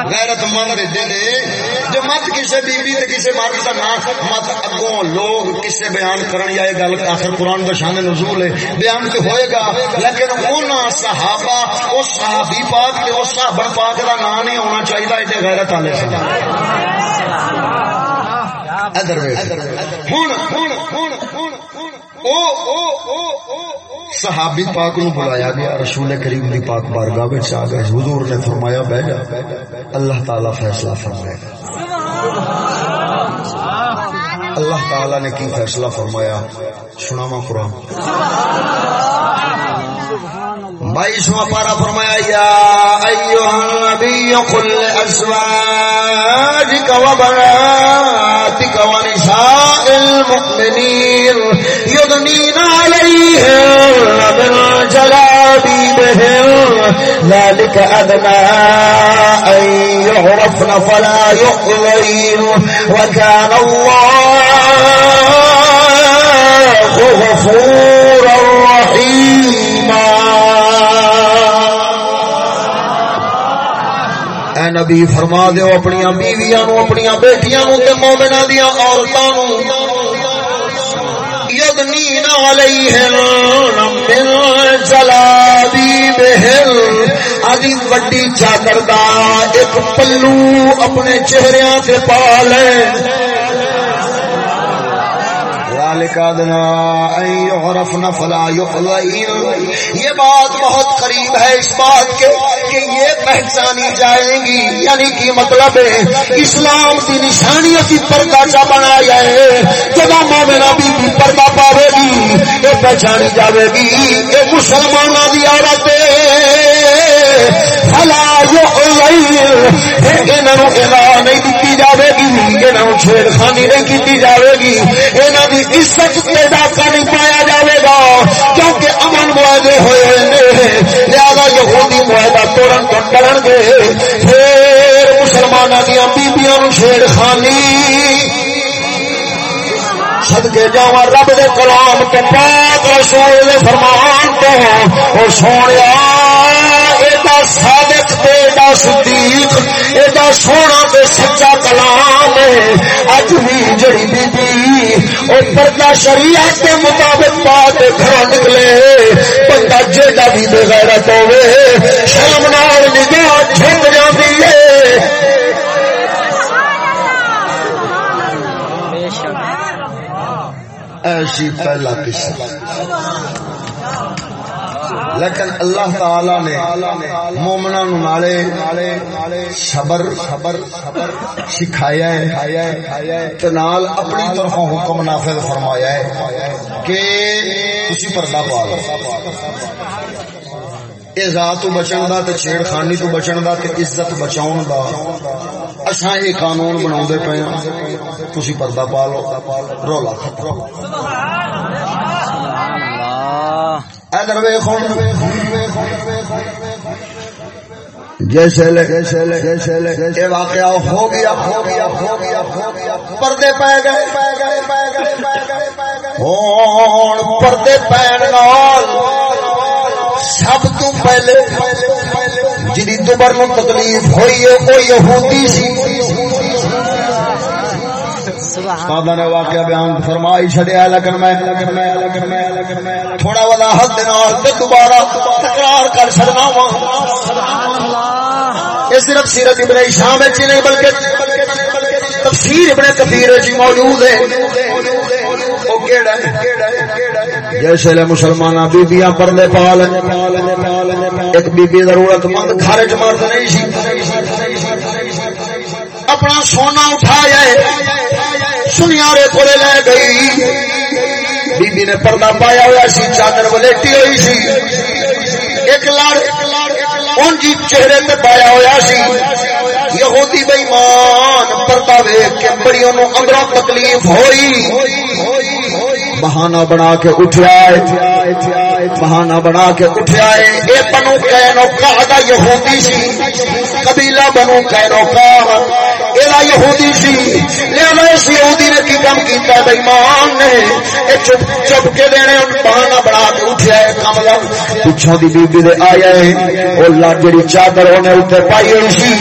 غیرت مند دے دے جو مت کسی بی بی تے کسی مرد دا نام مت اگوں لوگ کسے بیان کرن یا یہ گل آخر قرآن دا شان نزول ہے بیان تے ہوئے گا لیکن انہاں صحابہ اس صحابی پاک تے اس صحابہ پاک دا نام نہیں ہونا چاہیے ایڈے غیرت والے ہن ہن ہن ہن او او او او صحابی پاک نو بلایا گیا، رسول کریم دی پاک بارگاہ وچ آ گئے، حضور نے فرمایا، بیٹھ جا۔ اللہ تعالی فیصلہ فرمائے۔ گا اللہ تعالی نے کی فیصلہ فرمایا؟ سناواں قرآن۔ بائیسواں پارا فرمایا، یا ایوہ النبی قل ازواجک و بناتک و نساء المؤمنین یدنین علیہم من جلابیبہم ذلك ادنا ان يعرفن فلا يؤذين وكان الله غفورا رحيما نبی فرما دیو اپنی بیویاں نو اپنی بیٹیاں نو تے مومناں دیاں عورتاں نو۔ یدنین علیہن من وڈی چادر دا ایک پلو اپنے چہریاں سے پا لیں ذالک ادنا ان یعرفن فلا یہ بات بہت قریب ہے اس بات کے کہ یہ پہچانی جائے گی یعنی کہ مطلب ہے، اسلام کی نشانی اسی پردہ چا بنا جائے، جب مومنا بی بی پردہ پاوے گی، یہ پہچانی جائے گی یہ مسلمانوں کی عورت ہے فلا نہیں دیتی جاوے گی انہوں چھیڑ خانی نہیں کی جاوے گی۔ انہوں کی عزت سے ڈاکہ نہیں پایا جاوے گا، کیونکہ امن معاہدے ہوئے ہیں لہذا یہودی معاہدہ توڑن تو ڈرن گے، پھر مسلمانوں دیا بیبیاں چھیڑ خانی سدکے جا رب دے کلام کے پاک رسول فرمان تو اور سونے ایڈا صادق ایڈا صدیق ایڈا سونا تے سچا کلام اج بھی جڑی بی بی او پردہ شریعت کے مطابق بات گھر نکلے۔ بندہ جیڑا بھی بے غیرت ہوے شرم نال نگاہ جھک جاندی ہے۔ ایسی پہلا قصہ۔ لیکن اللہ تعالی نے مومنا نالے صبر صبر سکھایا ہے نال اپنی طرف حکم نافذ فرمایا ہے کہ تسی پردہ پا لو ذات تو بچن دا تے چھیڑ خانی تو بچن دا تے عزت بچاؤن دا۔ اساں یہ قانون بناؤ پے ہاں۔ تسی پردہ پا لو۔ رولا ختم۔ جیسے واقعہ ہو گیا۔ ہو گیا ہو گیا ہو گیا۔ پردے پہ گئے۔ ہوں پردے پین سب تو پہلے جی دوبر نو تکلیف ہوئی ہے وہ یہودی سی۔ استاد نے واقعہ بیان فرمائی چھڑیا لیکن میں۔ تھوڑا وضاحت دے دوبارہ تکرار کر چھڑنا وا۔ یہ صرف سیرت ابن شام وچ نہیں بلکہ تفسیر ابن کثیر وچ جی موجود ہے۔ جیسے لے مسلمان بیبیاں پردے پال ایک بی بی ضرورت مند گھر چ مرد نہیں سی۔ اپنا سونا اٹھایا سنیارے کو لے گئی۔ بی بی نے پردہ پایا ہوا سی، چادر ولیٹی ہوئی سی۔ ایک لڑ ان جی چہرے تے پایا ہوا سی۔ یہودی بےمان پردہ ویک کے بڑی انہوں اندروں تکلیف ہوئی۔ بہانہ بنا کے اٹھیا بہانہ بنا کے اٹھیا ہے۔ اے بنو کینو کا یہودی سی، قبیلہ بنو کینو کا یہودی سی، لہذا اس یہودی نے کی کام کیتا ہے؟ ایمان نے۔ اے چپ چپ کے دینے بہانہ بنا کے اٹھیا ہے پچھوں دی دے آیا ہے او لا جڑی چادر اونے پائی ہوئی سی۔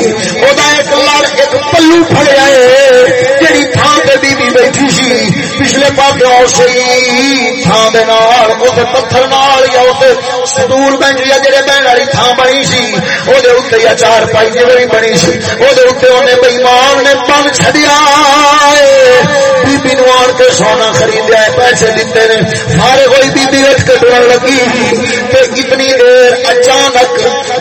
او دا ایک لڑ ایک پلو پھڑیا ہے، جڑی تھان تے بی بی بیٹھی سی۔ پچھلے پاسے او سی تھان دے نال پتھر نال یا سدور بینچ یا جڑے بہن والی تھان بنی سی۔ او دے اوتے چار پائی جی جڑی بنی سی۔ او دے اوتے اونے بے ایمان نے پن چھڈیا بی بی نو آن کے سونا خریدیا پیسے دیتے نے سارے کوئی بی بی وچ کے لگی۔ تے اتنی دیر اچانک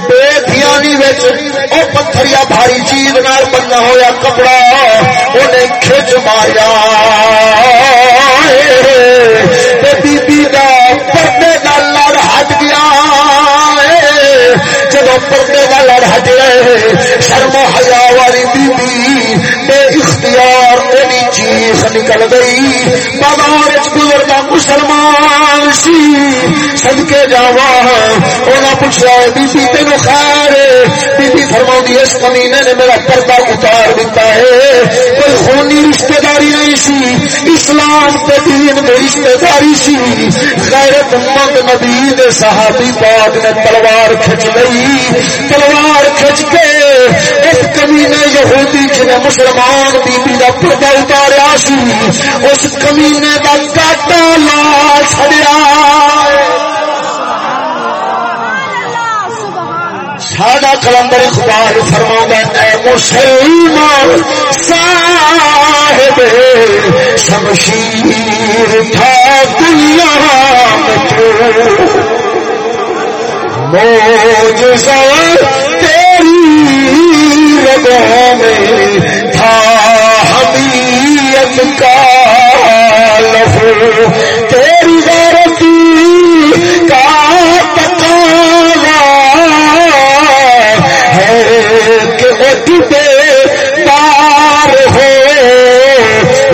بے دھیانی وچ او پتھر یا بھاری چیز نال بننا ہویا کپڑا اونے کھچ ماریا۔ تے بی بی دا پردے دا لڑ ہٹ گیا۔ جب پردے کا لڑ ہٹے شرم حیا والی نکل گئی۔ بازار گزرتا مسلمان سی۔ سدکے جاوا انہیں پوچھا بی بی تین خیر بی بی فرما اس کمینے نے میرا پردہ اتار دیتا ہے۔ کوئی خونی رشتے داری نہیں سی۔ اسلام کے دین میں رشتے داری سی۔ غیرت مند نبی دے صحابی پاک نے تلوار کھچ گئی تلوار کھچ کے مسلمان بی بی کا پردہ اتاریا سی، اس کمینے کا کاٹا لا چڑیا ساڈا کلندر اخبار فرما اے مسلمان صاحب، شمشیر تھا دنیا موج تیری رگوں میں تھا حمیت کا لفظ تیری غیرتی کا تقاضا ہے کہ پار ہو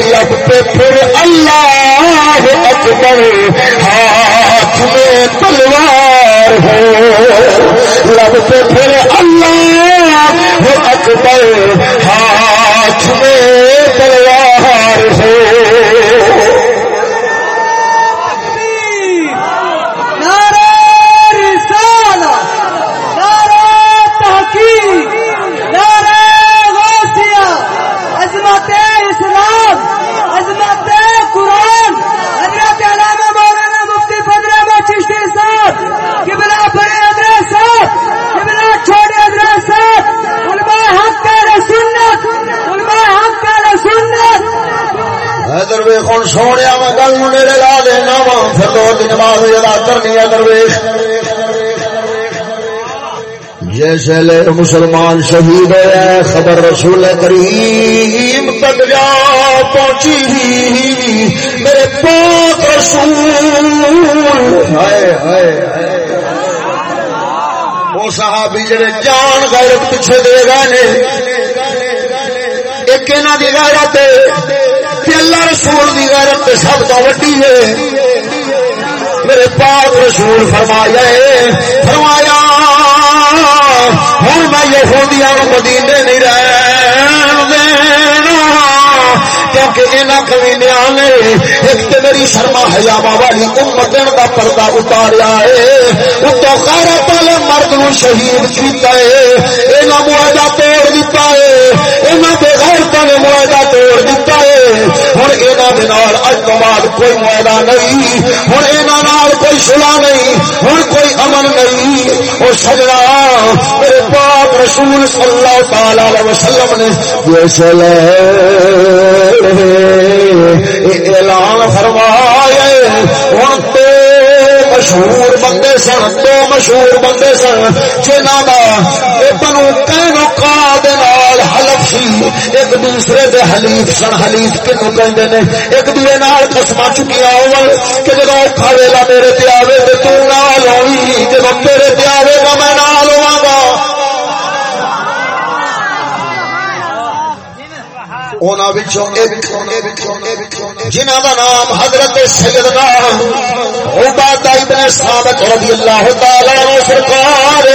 لب پہ پھر اللہ اکبر ہاتھ میں تلوار ہو لب سے پھر اللہ اکبر ویخ ہوں سونے میں گل میرے لا دینا وا پھر دو دن بعد ادا کرنی ادھر ویخ جیسے لے مسلمان شہید ہوا خبر رسول کریم تک جا پہنچی میرے پاک رسول ہائے ہائے وہ صحابی جڑے جان غیرت پیچھے دے گئے ایک انہاں دی غیرت تے اللہ رسول دی غیرت تے سب تو وڈی ہے۔ میرے پاک رسول فرمایا ہے، فرمایا، ہوں میں یہودیاں نو مدینے نہیں رہن دینا، کیونکہ انہاں کمینیاں نے ایک تے میری شرما حیاوا والی امتن دا پردہ اتاریا ہے۔ اتو غیرت والے مرد نو شہید کیتا ہے، انہاں توڑ دیتا ہے۔ انہاں نے معاہدہ توڑ دیتا ہے، ہن اج تو بعد کوئی معاہدہ نہیں، ہن انہاں نال کوئی نہیں کوئی امن نہیں۔ او سجنا، میرے پاک رسول صلی اللہ تعالی علیہ وسلم نے اعلان فرمایا ہوں تو مشہور بندے سن، دو مشہور بندے سن، جنہ کا بنو کینو کا حلف ایک دوسرے دے حلیف سن، حلیف کنو کہندے نے؟ ایک دوسرے نال قسم چکیا ہون، کہ جب اوکھا ویلا میرے تے آوے تے تو نال ہوئی جب میرے تے آوے گا میں نال ہوواں گا۔ جنہ کا نام حضرت سیدنا عبادہ ابن ثابت رضی اللہ تعالی عنہ سرکار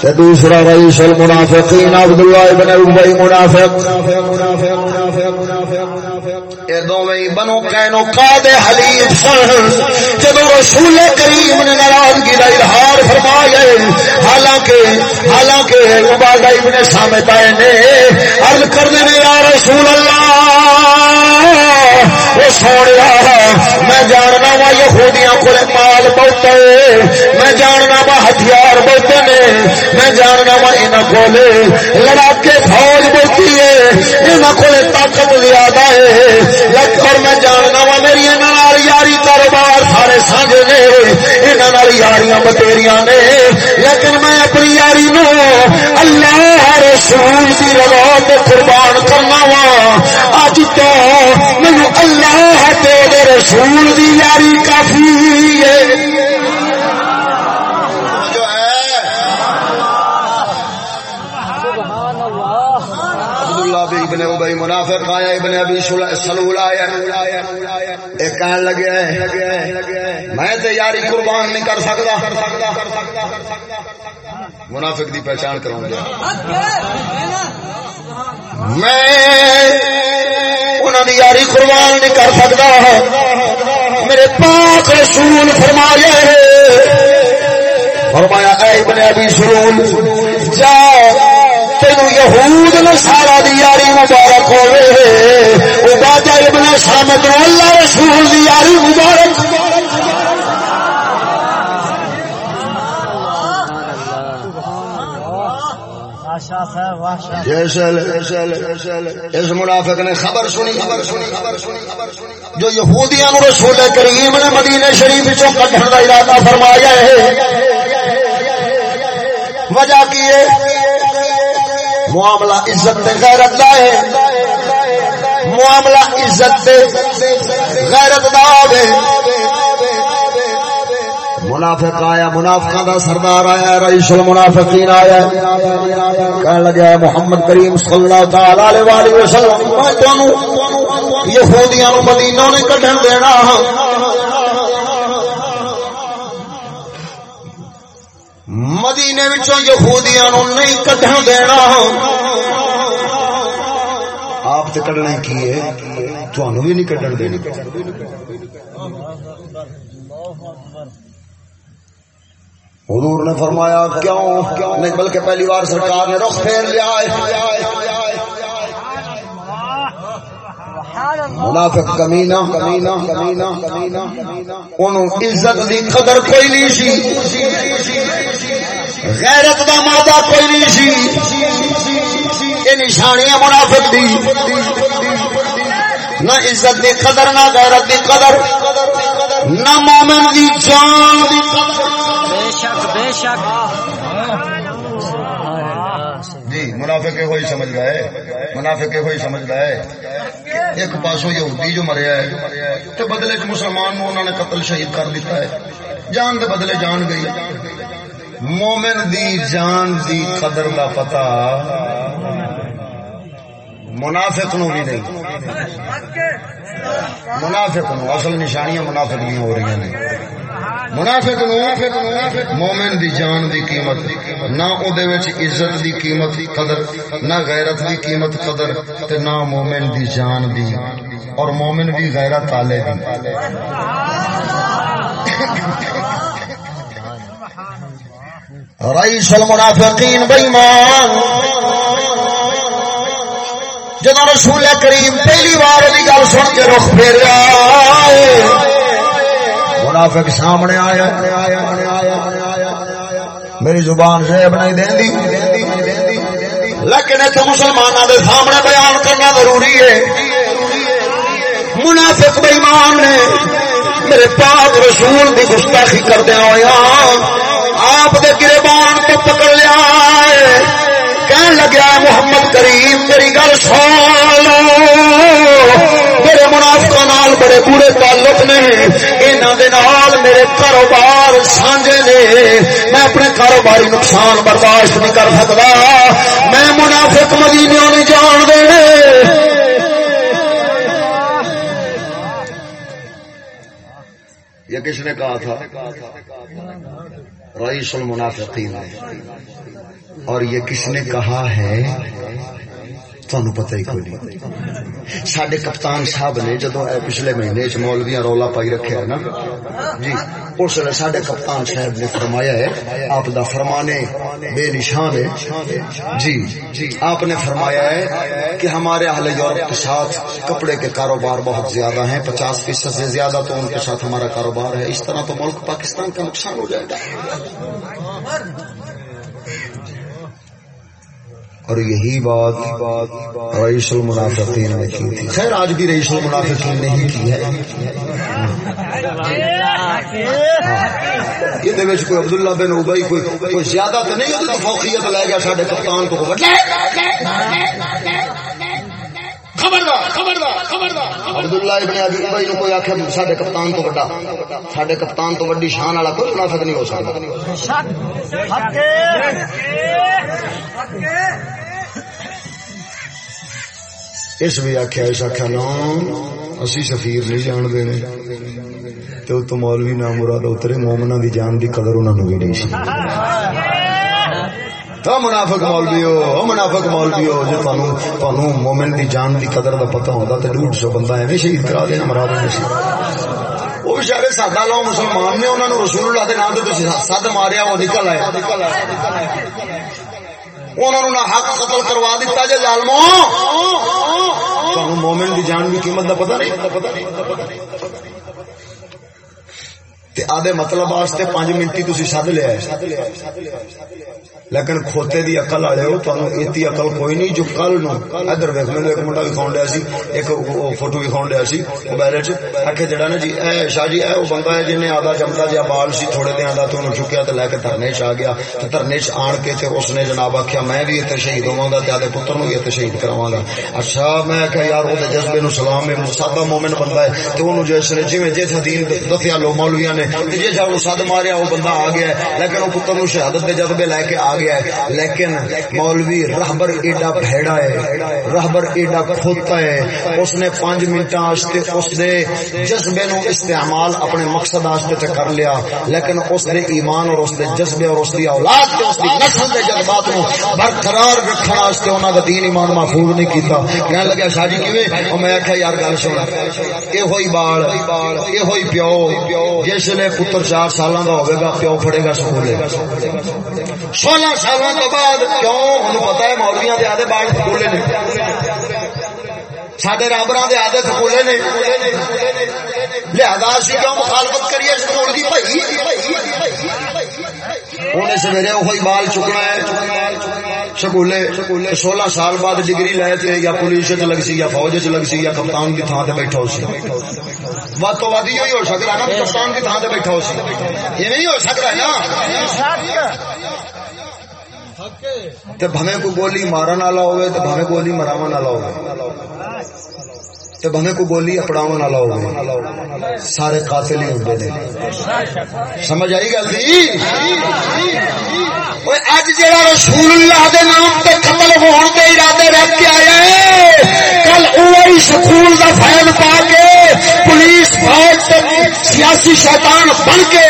تے دوسرا رئیس المنافقین عبداللہ ابن ابی منافق. اے دوویں بنو کینو قاد حلیف سن رسول کریم نے ناراضگی کا اظہار فرمایا حالانکہ حالانکہ عبادہ ابن سامت نے، عرض یا رسول اللہ سونے میں جاننا وا یہودیاں کو مال بہت میں جاننا وا ہتھیار بہت نے۔ میں جاننا وا یہاں کو لڑاکے فوج بہتی ہے۔ یہاں کو طاقت زیادہ ہے۔ اور میں جاننا وا میری یاری کاروبار سارے سانجے نے۔ یہاں یاریاں بتیریاں نے۔ لیکن میں اپنی یاری نو اللہ رسول کی روا قربان کرنا وا۔ رسول دی یاری کافی ہے۔ ابن ابی منافق آیا، ابن ابی سلول آیا۔ ایک کہنے لگے میں تے یاری قربان نہیں کر سکتا۔ منافق دی پہچان کراؤں گا۔ میں انہوں نے یاری قربان نہیں کر سکتا۔ میرے پاک رسول فرمایا فرمایا اے ابن ابی سلول جاؤ تین یہود نے سارا دی یاری مبارک ہوئے۔ عبادہ ابن سامت اللہ رسول دی یاری مبارک۔ اس منافق نے خبر سنی خبر سنی خبر سنی خبر سنی۔ جو یہودیاں نو رسول کریم نے مدینے شریف چوں کٹن کا ارادہ فرمایا ہے۔ وجہ کی ہے؟ معاملہ عزت غیرت دا ہے۔ معاملہ عزت غیرت دا ہے۔ منافق آیا منافقہ دا سردار آیا، رئیس المنافقین آیا۔ کہنے لگا محمد کریم صلی اللہ تعالی علیہ وآلہ وسلم، میں تانوں یہودیاں نو مدینہ نے کڈن دینا۔ مدینے وچوں یہودیاں نو نہیں کڈن دینا۔ آپ تے کڈنا کی ہے؟ تھانوں بھی نہیں کڈن دینی حضور نے فرمایا، کیوں؟ نہیں بلکہ پہلی بار سرکار نے رخ پھیر لیا منافق کمینا کمینا کمینا کمینا انہوں عزت دی قدر کوئی نہیں سی۔ غیرت دا مادہ کوئی نہیں سی۔ یہ نشانیاں منافق دی۔ نہ عزت دی قدر، نہ غیرت دی قدر۔ نہ مومن دی جان دی بے شک۔ بے شک۔ جی منافع کے ہوئی سمجھ گئے منافع کے ہوئی سمجھ گئے ایک پاسو یہودی جو مریا ہے تو بدلے چ مسلمان نو انہوں نے قتل شہید کر دیتا ہے۔ جان دے بدلے جان گئی۔ مومن دی جان دی قدر دا پتا منافق نو بھی نہیں۔ منافق نو اصل نشانیاں منافق نہیں ہو رہی ہیں۔ منافق نو، مومن دی جان دی قیمت، نہ او دے وچ عزت دی قیمت قدر، نہ غیرت دی قیمت قدر، تے نہ مومن دی جان دی۔ اور مومن بھی غیرت والے دی۔ رئیس المنافقین بےمان جدو رسول کریم پہلی بار گل سن کے رخ پھیرا منافق سامنے آیا میری زبان سے نہیں دینی لیکن اتنے مسلمانوں کے سامنے بیان کرنا ضروری ہے۔ منافق بےمان نے میرے پاک رسول کی گستاخی کردیا ہوا آپ کے گربان کو پکڑ لیا کہن لگیا محمد کریم، میری گل سن میرے منافقہ نال بڑے برے تعلق نے انہوں میرے کاروبار سانجے نے۔ میں اپنے کاروباری نقصان برداشت نہیں کر سکتا میں منافق مدینوں نہیں جان دے۔ یہ کس نے کہا تھا؟ رئیس المنافقین نے۔ اور یہ کس نے کہا ہے؟ تھانو پتہ ہی کوئی نہیں سڈے کپتان صاحب نے جدو پچھلے مہینے چ مولویاں رولا پائی رکھا ہے نا جی اس ویلے سڈے کپتان صاحب نے فرمایا ہے آپ دا فرمانے بے نشان ہے جی جی آپ نے فرمایا ہے کہ ہمارے اہل یورپ کے ساتھ کپڑے کے کاروبار بہت زیادہ ہیں پچاس فیصد سے زیادہ تو ان کے ساتھ ہمارا کاروبار ہے اس طرح تو ملک پاکستان کا نقصان ہو جائے گا اور یہی بات رئیس المنافقین نے کی تھی۔ خیر، آج بھی رئیس المنافقین نے ہی کی ہے۔ یہ وچ کوئی عبداللہ بن ابئی کوئی کوئی زیادہ تو نہیں ہوتی تو فوقیت لے گیا سارے کپتان کو۔ خبردار خبردار خبردار عبداللہ ابن ابی ابئی نو کوئی آکھے ساڈے کپتان تو بڑا ساڈے کپتان تو بڑی شان والا کوئی منافق نہیں ہو سکتا۔ اس بھی آخیا اس آخیا نا اسی سفیر نہیں جان دینے تو تو مولوی نام مراد اترے مومنا دی جان دی قدر انہوں نے بھی نہیں سی۔ تو منافق مولوی ہو منافق مولوی ہو جو تانوں تانوں مومن دی جان دی قدر دا پتہ ہوندا تے ڈوڑھ سو بندہ ایویں شہید کرا دینا مراد نہیں سی۔ وہ بچارے سادہ لو مسلمان نے انہوں نے رسول اللہ کے نام سے سد ماریا وہ نکل آیا نکل آیا انہوں نے حق قتل کروا دیتا جی لالمو مومن کی جان کی قیمت کا پتا نہیں۔ آدھے مطلب واسطے پانچ منٹی تھی سد لیا لیکن کھوتے دی اقل والے ہو تو ایتی اقل کوئی نہیں جو کل نو۔ ادھر ویک میں ایک منڈا دکھاؤ دیا سی، ایک فوٹو دکھاؤ دیا سی موبائل آخے جڑا نا جی اے شاہ جی اے وہ بندہ ہے جنہیں آدھا چمتا جا بال سی، تھوڑے دن آدھا تو انہوں چکیا تو لے کے دھرنے چ آ گیا۔ تو دھرنے چ آن کے تے اس نے جناب آخیا میں بھی اتنے شہید ہوا گا آدھے پتر نو بھی اتنے شہید کرا گا۔ اچھا میں آخیا یار وہ جذبے نو سلام میں سادہ مومن بندہ ہے۔ تو انہوں جس نے جی جس دین دسیا لو مولویا نے جی جا سد ماریا وہ بندہ آ گیا لیکن وہ پتر شہادت کے جذبے لے کے آ گیا ہے لیکن مولوی رہبر ایڈا بھڑا ہے رہبر ایڈا کھوتا ہے اس نے پانچ منٹ اس دے جذبے نو استعمال اپنے مقصد واسطے کر لیا لیکن اس دے ایمان اور اس دے جذبے اور اس دی اولاد تے اس دی نسل دے جذبات نو برقرار رکھنا واسطے انہاں دا دین ایمان محفوظ نہیں کیتا کہنے لگا شاہ جی کیویں او میں آکھیا یار گل سن اے ہوئی بال اے ہوئی پیو جس نے پتر چار سالاں دا ہوے گا پیو پھڑے گا سکولے سولہ سالاں تو بعد کیوں ہمیں پتا ہے مولویاں دے آدھے باڑ کھولے نے سڈے رابر دے آدھے کھولے نے لہذا اسی کیوں مخالفت کریے سکول کی بھائی انہیں سویرے وہی بال چکنا ہے سکولے سولہ سال بعد ڈگری لے تھے، یا پولیس چ لگ سی، یا فوج چ لگ سی، یا کپتان کی تھان سے بیٹھا ہو سی ود تو ود ہی ہو سکتا نا کپتان کی تھان سے بیٹھا ہو سی یہ نہیں ہو سکتا نا۔ تے بھویں کو گولی مارن والا ہوئے تے بھویں گولی مراون والا ہوئے تے بھویں کو گولی اپڑاون والا ہوئے سارے قاتل ہی ہوندے نے سمجھ آئی گل دی؟ اوے اج جڑا رسول اللہ دے نام تے قتل ہون دے ارادے رکھ کے آیا ہے، کل اوہی سکول دا فیض پا کے سیاسی شیطان بن کے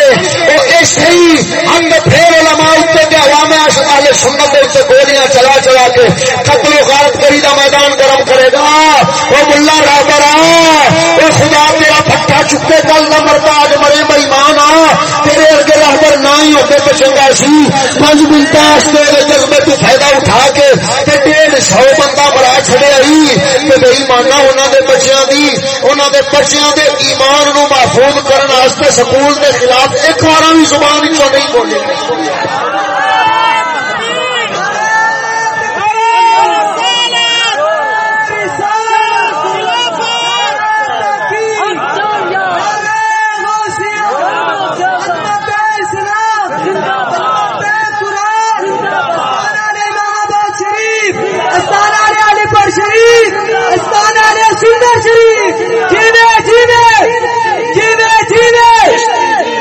وہ ایسے ہی انگ پھیر علماء اتنے کے عوام اہل سنت اتنے گولیاں چلا چلا کے قتل و غارت کری دا میدان گرم کرے گا۔ وہ ملا رابر وہ خدا تیرا پٹھا چکے کل نہ مرتا آج مرے مہمان آ۔ تیرے ارگے رابر نہ ہی ہوتے تو چنگا سی۔ پانچ منٹ جذبے تو فائدہ اٹھا کے ڈیڑھ سو بندہ مرا چڑے آئی۔ بے مانا انہوں نے بچیاں دی انہوں نے بچیاں دے ایمان نو محفوظ کرنے واسطے سکول دے خلاف ایک بار بھی زبان نہیں بولے؟ شریف استان سندر شریف جیوے جیوے جیوے جیوے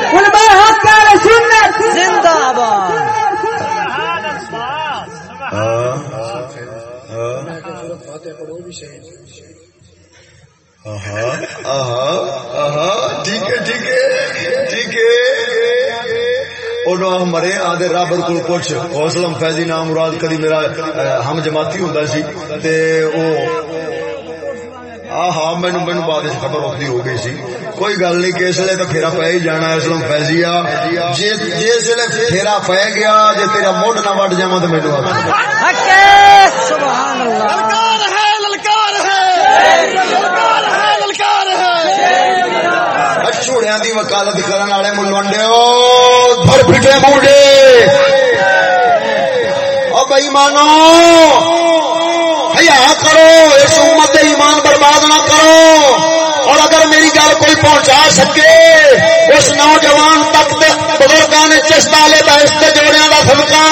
علماء حق کا سنت زندہ آباد ہے پر وہ بھی شہید ٹھیک ہے ٹھیک ہے کے انہوں مرے آدھے رابر کو پوچھ حوصلم فیضی نام مراد کدی میرا ہم جماعتی ہوں سی، تے او ہاں مینو مینو بعد خبر ہوتی ہو گئی سی۔ کوئی گل نہیں کہ اس لیے تو پھیرا پہ ہی جانا اسلم فیضیا جس لیے پھیرا پہ گیا جی تیرا موڈ نہ وٹ جا تو مینو سبحان اللہ وکالت کرنے والے ملوڈے بھر پھٹے موڈے۔ او حیا کرو، اس امت دے ایمان برباد نہ کرو۔ اور اگر میری گل کوئی پہنچا سکے، اس نوجوان تک بزرگان چشتا لے بحث جوڑیا کا صدقہ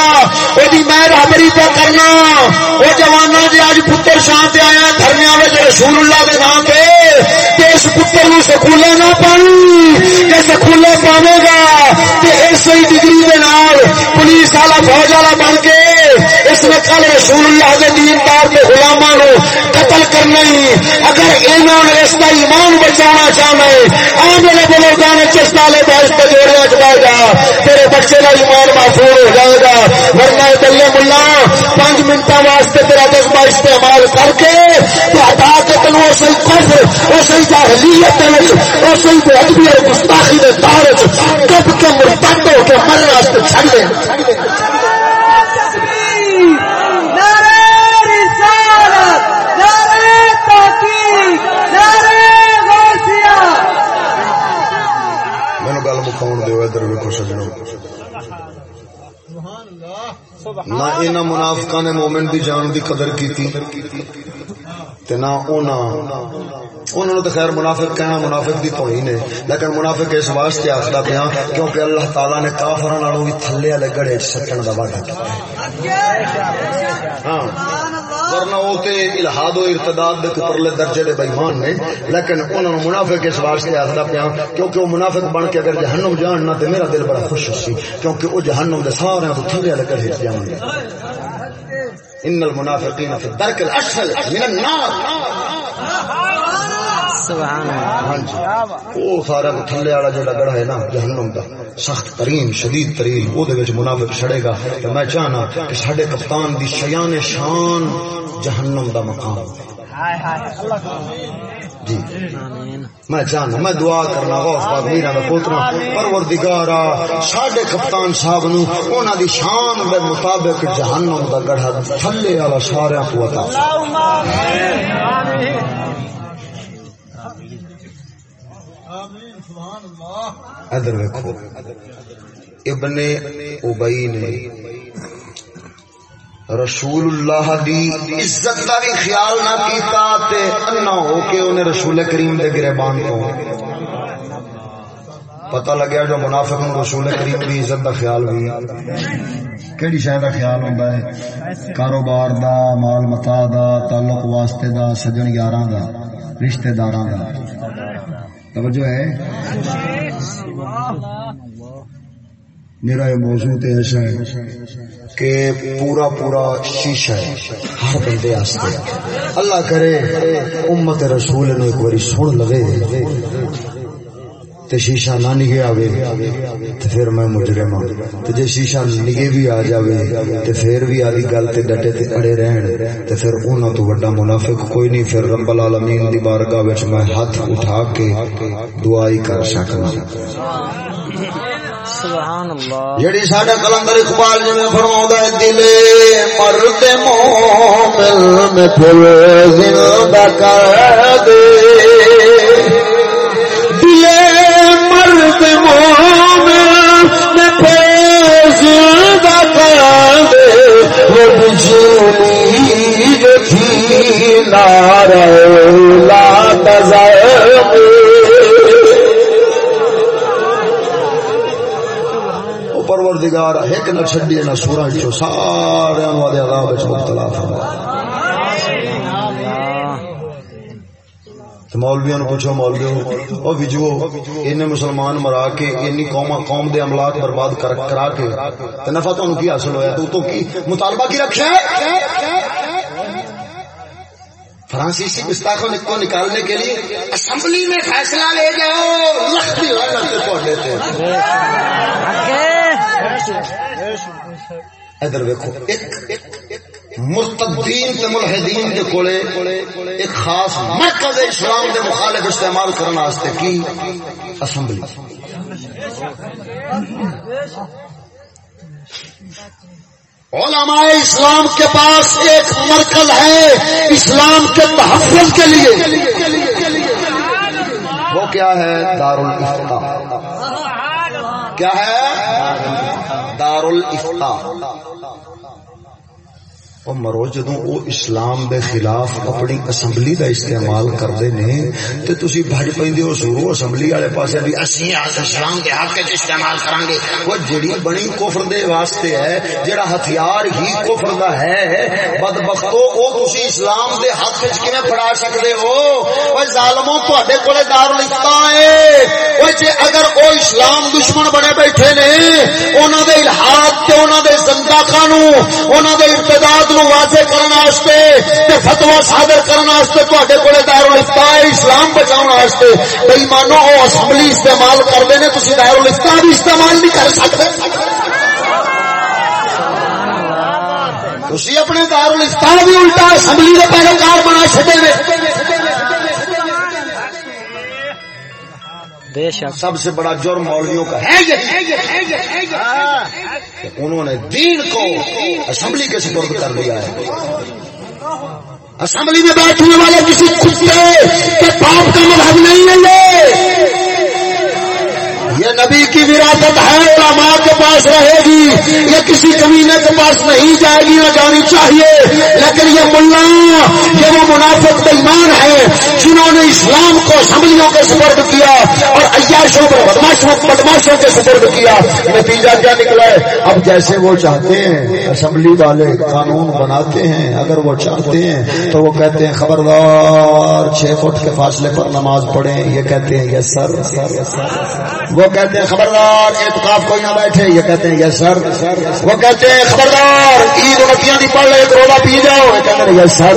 وہ جی میں رابری پہ کرنا۔ وہ جوانا جی اج پتر شان سے آیا دھرمیا رسول اللہ کے نام پہ اس پتر نو سکولے نہ پائی کہ سکولے پاوے گا کہ اس ڈگری کے نال پولیس والا فوج والا بن کے اس نے کل رسول اللہ کے دین دار کے غلاموں نو قتل کرنا ہی اگر انہوں نے اس کا ایمان بچانا چاہنا ہے آ میرے بزرگان چشتا لے بحث پہ جوڑنا چاہے گا۔ تیرے بچے کا ایمان محفوظ ہو جائے گا۔ ورنہ دلے ملا، پانچ منٹوں واسطے تیرا جذبہ استعمال کر کے تو ہٹا کے تین اسی کفر اسی جاہلیت اسی بے ادبی اور گستاخی کے دار چپ کے مرتد ہو کے مرنے واسطے چھڑ دے نعرہ رسالت نعرہ تحقیق نعرہ غوثیہ مینو گل مکاؤ دو ادھر ویکو سجنو نہ ان منافقا نے مومن دی جان دی قدر کی نہ انہوں تو خیر منافق کہنا منافق دی توہین ہے لیکن منافق اس واسطے آخر پیا کیونکہ اللہ تعالی نے کافر بھی تھلے والے گڑے سٹن کا وعدہ کیا ہاں۔ ورنہ وہ تے الہاد و ارتداد دے پرلے درجے دے بےمان نے لیکن انہوں نے منافق اس واسطے آخر پیا کیونکہ وہ منافق بن کے اگر جہنم جان نہ تے میرا دل بڑا خوش سی کیونکہ وہ جہنم دے سارے تو تھلے گڑے جان گے ان المنافقین فی الدرک الاسفل من النار۔ سبحان اللہ۔ ہاں جی۔ سارا تھلے والا جڑا گڑا ہے نا جہنم دا سخت ترین شدید ترین وہ دے وچ منافق چھڑے گا۔ تے میں چاہنا کہ ساڈے کپتان دی شیان شان جہنم دا مقام۔ جی۔ میں میں دعا کرنا غوث پاک میرا دا پوترا پروردگارا ساڈے کپتان صاحب نو انہاں دی شان دے مطابق جہنم دا گڑھا تھلے والا سارا تو عطا ادھر ویکھو ابن ابئی نے رسول اللہ دی عزت کا بھی خیال نہ کیتا تے انا ہو کے انہیں رسول کریم دے گریبان کو پتہ لگیا جو منافق نو رسول کریم دی عزت دا خیال بھی کیڑی شے دا خیال ہوندا ہے؟ کاروبار دا، مال متا دا، تعلق واسطے دا، سجن یاراں دا، رشتہ داراں دا۔ توجہ ہے؟ میرا یہ موضوع تو ایسا ہے کہ پورا پورا شیشہ ہے، ہر بندے اللہ کرے، امت رسول نے ایک باری سن لگے تے شیشہ نہ نگے آوے تے پھر میں مجرم ہاں۔ تے جے شیشہ نگے بھی آ جاوے تے پھر بھی آدھی گل تے ڈٹے تے اڑے رہن۔ تے پھر انہاں تو بڑا منافق کوئی نہیں۔ پھر رب العالمین دی بارگاہ وچ میں ہاتھ اٹھا کے دعا ہی کر سکنا۔ سبحان اللہ جڑی ساڈا کلندر اقبال جی میں فرماؤں ہے دل مرد مومن میں پھر زندہ کر دے۔ پروردگار ایک نہ چھڈی، نہ سورا جو سارے والے عذاب وچ مبتلا فرما تو مولویوں نے پوچھو مولویوں او ویجو ان مسلمان مرا کے انی قوم قوم دے املاک برباد کر کرا کے، تے نفع تانوں کی حاصل ہویا؟ تو تو کی مطالبہ کی رکھیا ہے فرانسیسی گستاخوں کو نکالنے کے لیے اسمبلی میں فیصلہ لے جاؤ۔ لختی دیتے ہیں۔ ادھر ویکو مرتدین تے ملحدین دے کولے ایک خاص مرکز اسلام دے مخالف استعمال کرنا واسطے کی؟ اسمبلی۔ علماء اسلام کے پاس ایک مرکز ہے، اسلام کے تحفظ کے لیے۔ وہ کیا ہے؟ دار الفتا کیا ہے؟ دار الفتا اور مرو جدو وہ اسلام دے خلاف اپنی اسمبلی دا استعمال کرتے نے تو تسی بھج پیندے ہو سورو اسمبلی والے پاسے بھی اسی اسلام دے حق وچ استعمال کران گے وہ جڑی بنی کفر دے واسطے ہے، جڑا ہتھیار ہی کفر دا ہے، بدبختو او تسی اسلام دے حق وچ کیویں پڑھا ہو؟ او ظالموں تواڈے کولے دار لکھتا ہے۔ او جے اگر او اسلام دشمن بنے بیٹھے نے، انہاں دے الہات تے انہاں دے زنداقاں نو انہاں دے ارتداد نو واضح کرنے واسطے تے فتوا صادر کرنے واسطے تواڈے کولے دار الفتا اسلام بچاؤن واسطے۔ بے ایمانو او اسمبلی استعمال کردے نے، تسی دار الفتا بھی استعمال نہیں کر سکتے۔ تسی اپنے دار الفتا بھی الٹا اسمبلی دے پیروکار بنا چھڈے نے۔ بے شک. سب سے بڑا جرم مولویوں کا ہے کہ انہوں نے دین کو اسمبلی کے سپرد کر دیا ہے. اسمبلی میں بیٹھنے والے کسی کتے کے باپ کا مذہب نہیں ہے یہ نبی کی وراثت ہے، علماء کے پاس رہے گی۔ یہ کسی کمینے کے پاس نہیں جائے گی، نہ جانی چاہیے۔ لیکن یہ ملا، یہ وہ منافق بےمان ہے جنہوں نے اسلام کو اسمبلیوں کے سپرد کیا اور عیاشوں کو بدماشوں بدماشوں کے سپرد کیا۔ نتیجہ کیا نکلا ہے؟ اب جیسے وہ چاہتے ہیں، اسمبلی والے قانون بناتے ہیں، اگر وہ چاہتے ہیں تو وہ کہتے ہیں، خبردار، چھ فٹ کے فاصلے پر نماز پڑھیں۔ یہ کہتے ہیں یہ سر سر سر۔ وہ کہتے ہیں، خبردار اعتکاف کوئی نہ بیٹھے. یہ کہتے ہیں، یس سر. وہ کہتے ہیں، خبردار، عید رکیاں دی پڑھ لے، ایک روزہ پی جاؤ. یہ کہتے ہیں، یس سر.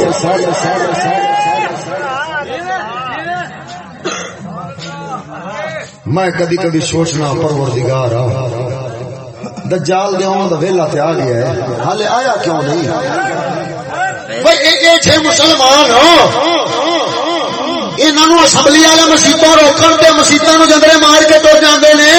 میں کبھی کبھی سوچنا پروردگار دجال دے آن دا ویلا تے آ گیا ہے، حالے آیا کیوں نہیں؟ بھائی، یہ مسلمان ہو انہوں اسمبلی والے مسیطوں روکن تے مسیطوں نو جندرے مار کے تر جاندے نے،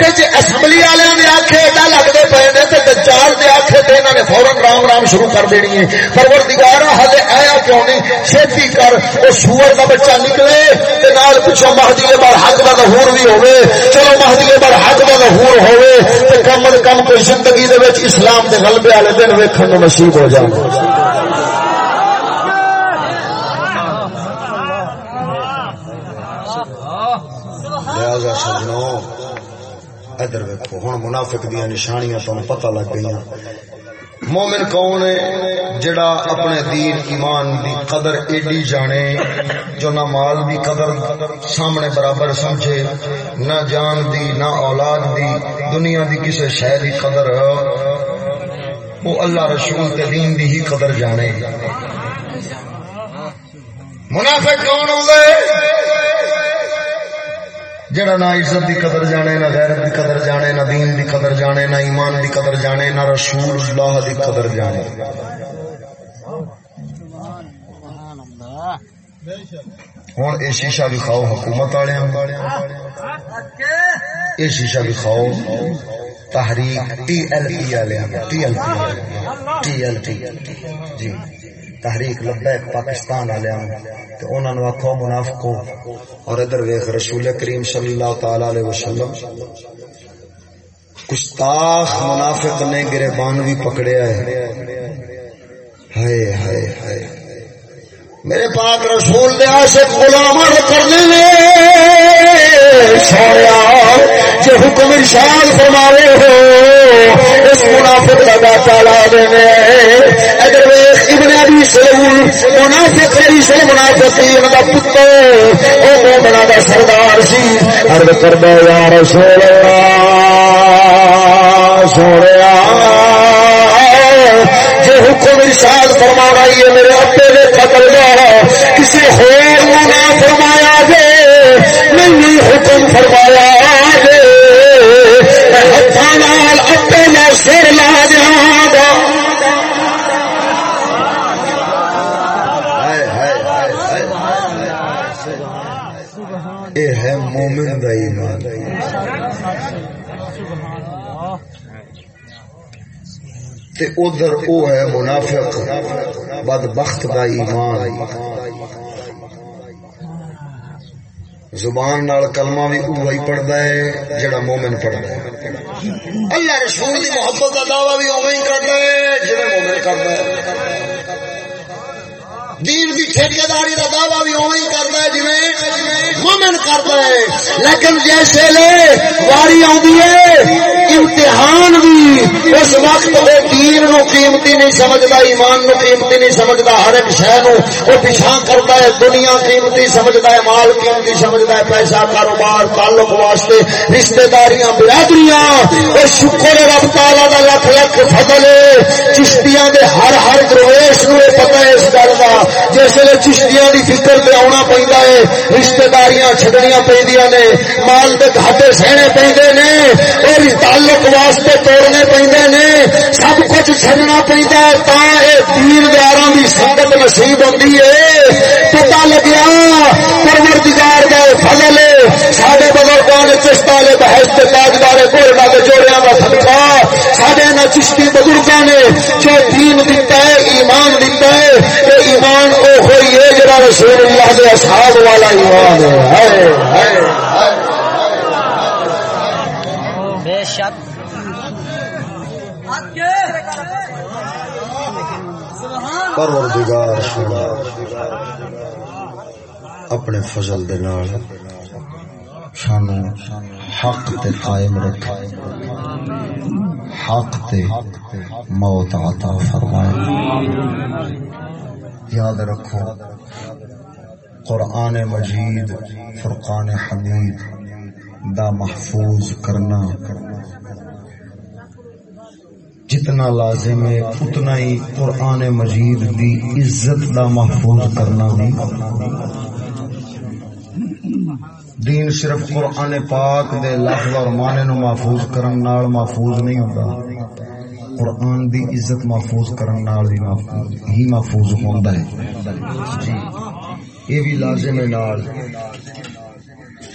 تے جے اسمبلی والے نے آکھے ایڈا لگدے پے نے، تے دجال دے آکھے تے انہاں نے فورن رام رام شروع کر دینی ہے۔ پروردگار ہلے آیا کیوں نہیں؟ چھتی کر او سور دا بچہ نکلے، تے نال پچھو مہدی دے بار حق دا ظہور بھی ہوے چلو مہدی دے بار حق دا ظہور ہوے تے کم از کم کوئی زندگی دے وچ اسلام دے غلبے والے دن ویکھن نو نصیب ہو جائے ادھر ویکو ہوں منافق دیا نشانیاں تمہیں پتہ لگ گئی مومن کون ہے جڑا اپنے دین ایمان دی قدر ایڈی جانے، جو نہ مال دی قدر سامنے برابر سمجھے، نہ جان دی، نہ اولاد دی، دنیا دی کسی شہ دی قدر۔ وہ اللہ رسول کے دین دی ہی قدر جانے۔ منافق کون ہوگا جڑا نہ عزت دی قدر جانے، نہ غیرت دی قدر جانے، نہ دین دی قدر جانے، نہ ایمان دی قدر جانے، نہ رسول اللہ دی قدر جانے۔ ہوں یہ شیشہ بھی کھاؤ حکومت والے یہ شیشہ بھی کھاؤ تحریک، ٹی ایل پی والے T L P T L P. جی۔ تحریک لبیک پاکستان والے تو انہوں نے آخو منافقو۔ اور ادھر ویخ رسول کریم صلی اللہ تعالی علیہ وسلم۔ گستاخ منافق نے گریبان بھی پکڑیا ہے۔ ہائے ہائے ہائے۔ میرے پاک رسول دے عاشق غلام کرنے نے سویا جو حکم ارشاد فرماوے ہو، اس منافق کا گاٹا لا دے اگر ابن ابی سلول منافق ابی سل منافق ان کا پتر او مومنا دا سردار سی۔ عرض کردا یا رسول اللہ سویا جے حکم ارشاد فرما رہی ہے میرے ابے نے قتل حکم فرمایا مومن ادھر وہ ہے منافق بدبخت کا ایمان۔ زبان نال کلمہ بھی اوہی پڑھدا ہے، جڑا مومن پڑھدا ہے۔ اللہ رسول دی محبت دا دعویٰ بھی اوہی کردا ہے، جڑا مومن کردا ہے۔ دین دی ٹھیکیداری دا دعویٰ بھی اوہی کردا ہے جویں مومن کردا ہے۔ لیکن جیسے لے واری آندی ہے، امتحان بھی اس وقت وہ دین نو قیمتی نہیں سمجھتا ایمان نو قیمتی نہیں سمجھتا ہر ایک شہ نو وہ پیچھا کرتا ہے، دنیا قیمتی سمجھتا ہے، مال قیمتی سمجھتا ہے، پیسہ، کاروبار، تعلق واسطے رشتہ داریاں برادریاں، وہ شکر رب تعالی دا لکھ لکھ فضل ہے۔ چشتیاں دے ہر ہر درویش نو پتہ ہے اس گل کا جسے چشتیاں دی فکر پہ آنا پہنتا ہے رشتہ داریاں چھڈنیاں پہ نے، مال دے گھاٹے سہنے پہ نے، اور تعلق واسطے توڑنے پہ نے، سب کچھ چڈنا پہنتا ہے، تا یہ تیر دار کی سنگت نصیب ہوتی ہے۔ پتا لگیا پرورتگار کا فضل سارے بزرگوں نے چشتا لے بحث کے تاجدار گولڈا کے جوڑیا کا سدکا سارے نہ چشتی بزرگوں نے جو دین دیتا ہے، ایمان دیتا ہے ایمان وہ ہوئی ہے جڑا رسول اللہ کے اصحاب والا ایمان ہے۔ بے شک۔ پروردگار سونا اپنے فضل دے نال سانو حق تے قائم رکھے حق تے موت عطا فرمائے۔ یاد رکھو، قرآن مجید، فرقان حمید، دا محفوظ کرنا۔ جتنا لازم ہے، اتنا ہی قرآن مجید دی عزت دا محفوظ کرنا بھی۔ دین صرف قرآن پاک دے لفظ اور معنی نو محفوظ کرن نال محفوظ نہیں ہوتا قرآن دی عزت محفوظ کرن نال بھی محفوظ ہی محفوظ ہوندا ہے۔ جی۔ یہ بھی لازم ہے نال۔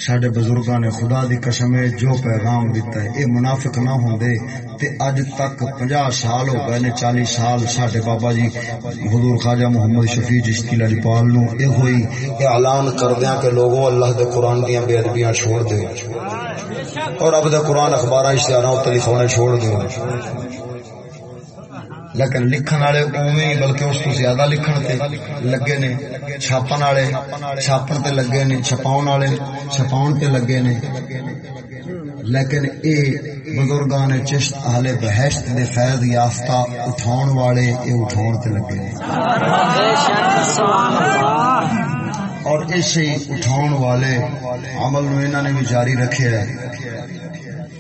سڈے بزرگاں نے خدا دی قسم ہے، جو پیغام دیتا ہے اے منافق نہ ہوندے تے اج تک 50 سال ہو گئے نے 40 سال ساڈے بابا جی حضور خواجہ محمد شفیع چشتی لالی پال نو اے ہوئی اعلان کردیاں کہ لوگوں اللہ دے قرآن دیاں بے ادبیاں چھوڑ دے۔ اور اب دے قرآن اخباراں اشتہاراں تے لکھونے چھوڑ دے۔ لیکن لکھن والے اوویں بلکہ اس تو زیادہ لکھن تے لگے نے چھاپن والے چھاپن تے لگے نے چھپاون والے چھپاون تے لگے نے لیکن اے بزرگان چشت اہل بہشت دے فیض یافتہ اٹھاون والے اے اٹھاون تے لگے نے اور اسے اٹھاون والے عمل نو انہاں نے بھی جاری رکھیا ہے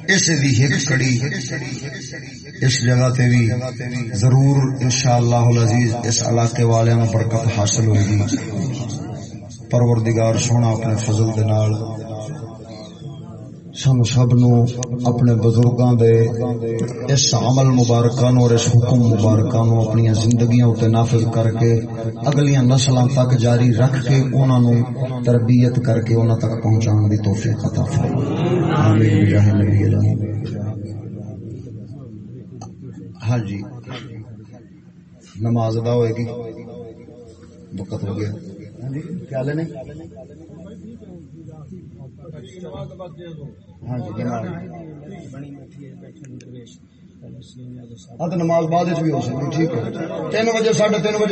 اس دی ایک کڑی اس جگہ تے بھی ضرور انشاءاللہ العزیز اس علاقے والے میں برکت حاصل ہوئے گی۔ پروردگار سونا اپنے فضل دے نال سن سب نو اپنے بزرگاں دے اس عمل مبارکاں اور اس حکم مبارکاں نو اپنی زندگیاں تے نافذ کر کے اگلیاں نسلاں تک جاری رکھ کے انہاں نو تربیت کر کے انہاں تک پہنچان دی توفیق عطا فرمائے۔ آمین، بجاہ نبی اللہ ہاں جی۔ نماز ادا ہوئے گی۔ وقت ہو گیا۔ ہاں جی، کیا لینے؟ ہاں جی نماز ہاں نماز بعد بھی ہو سکتی، ٹھیک ہے۔ تین بجے، ساڑھے تین بجے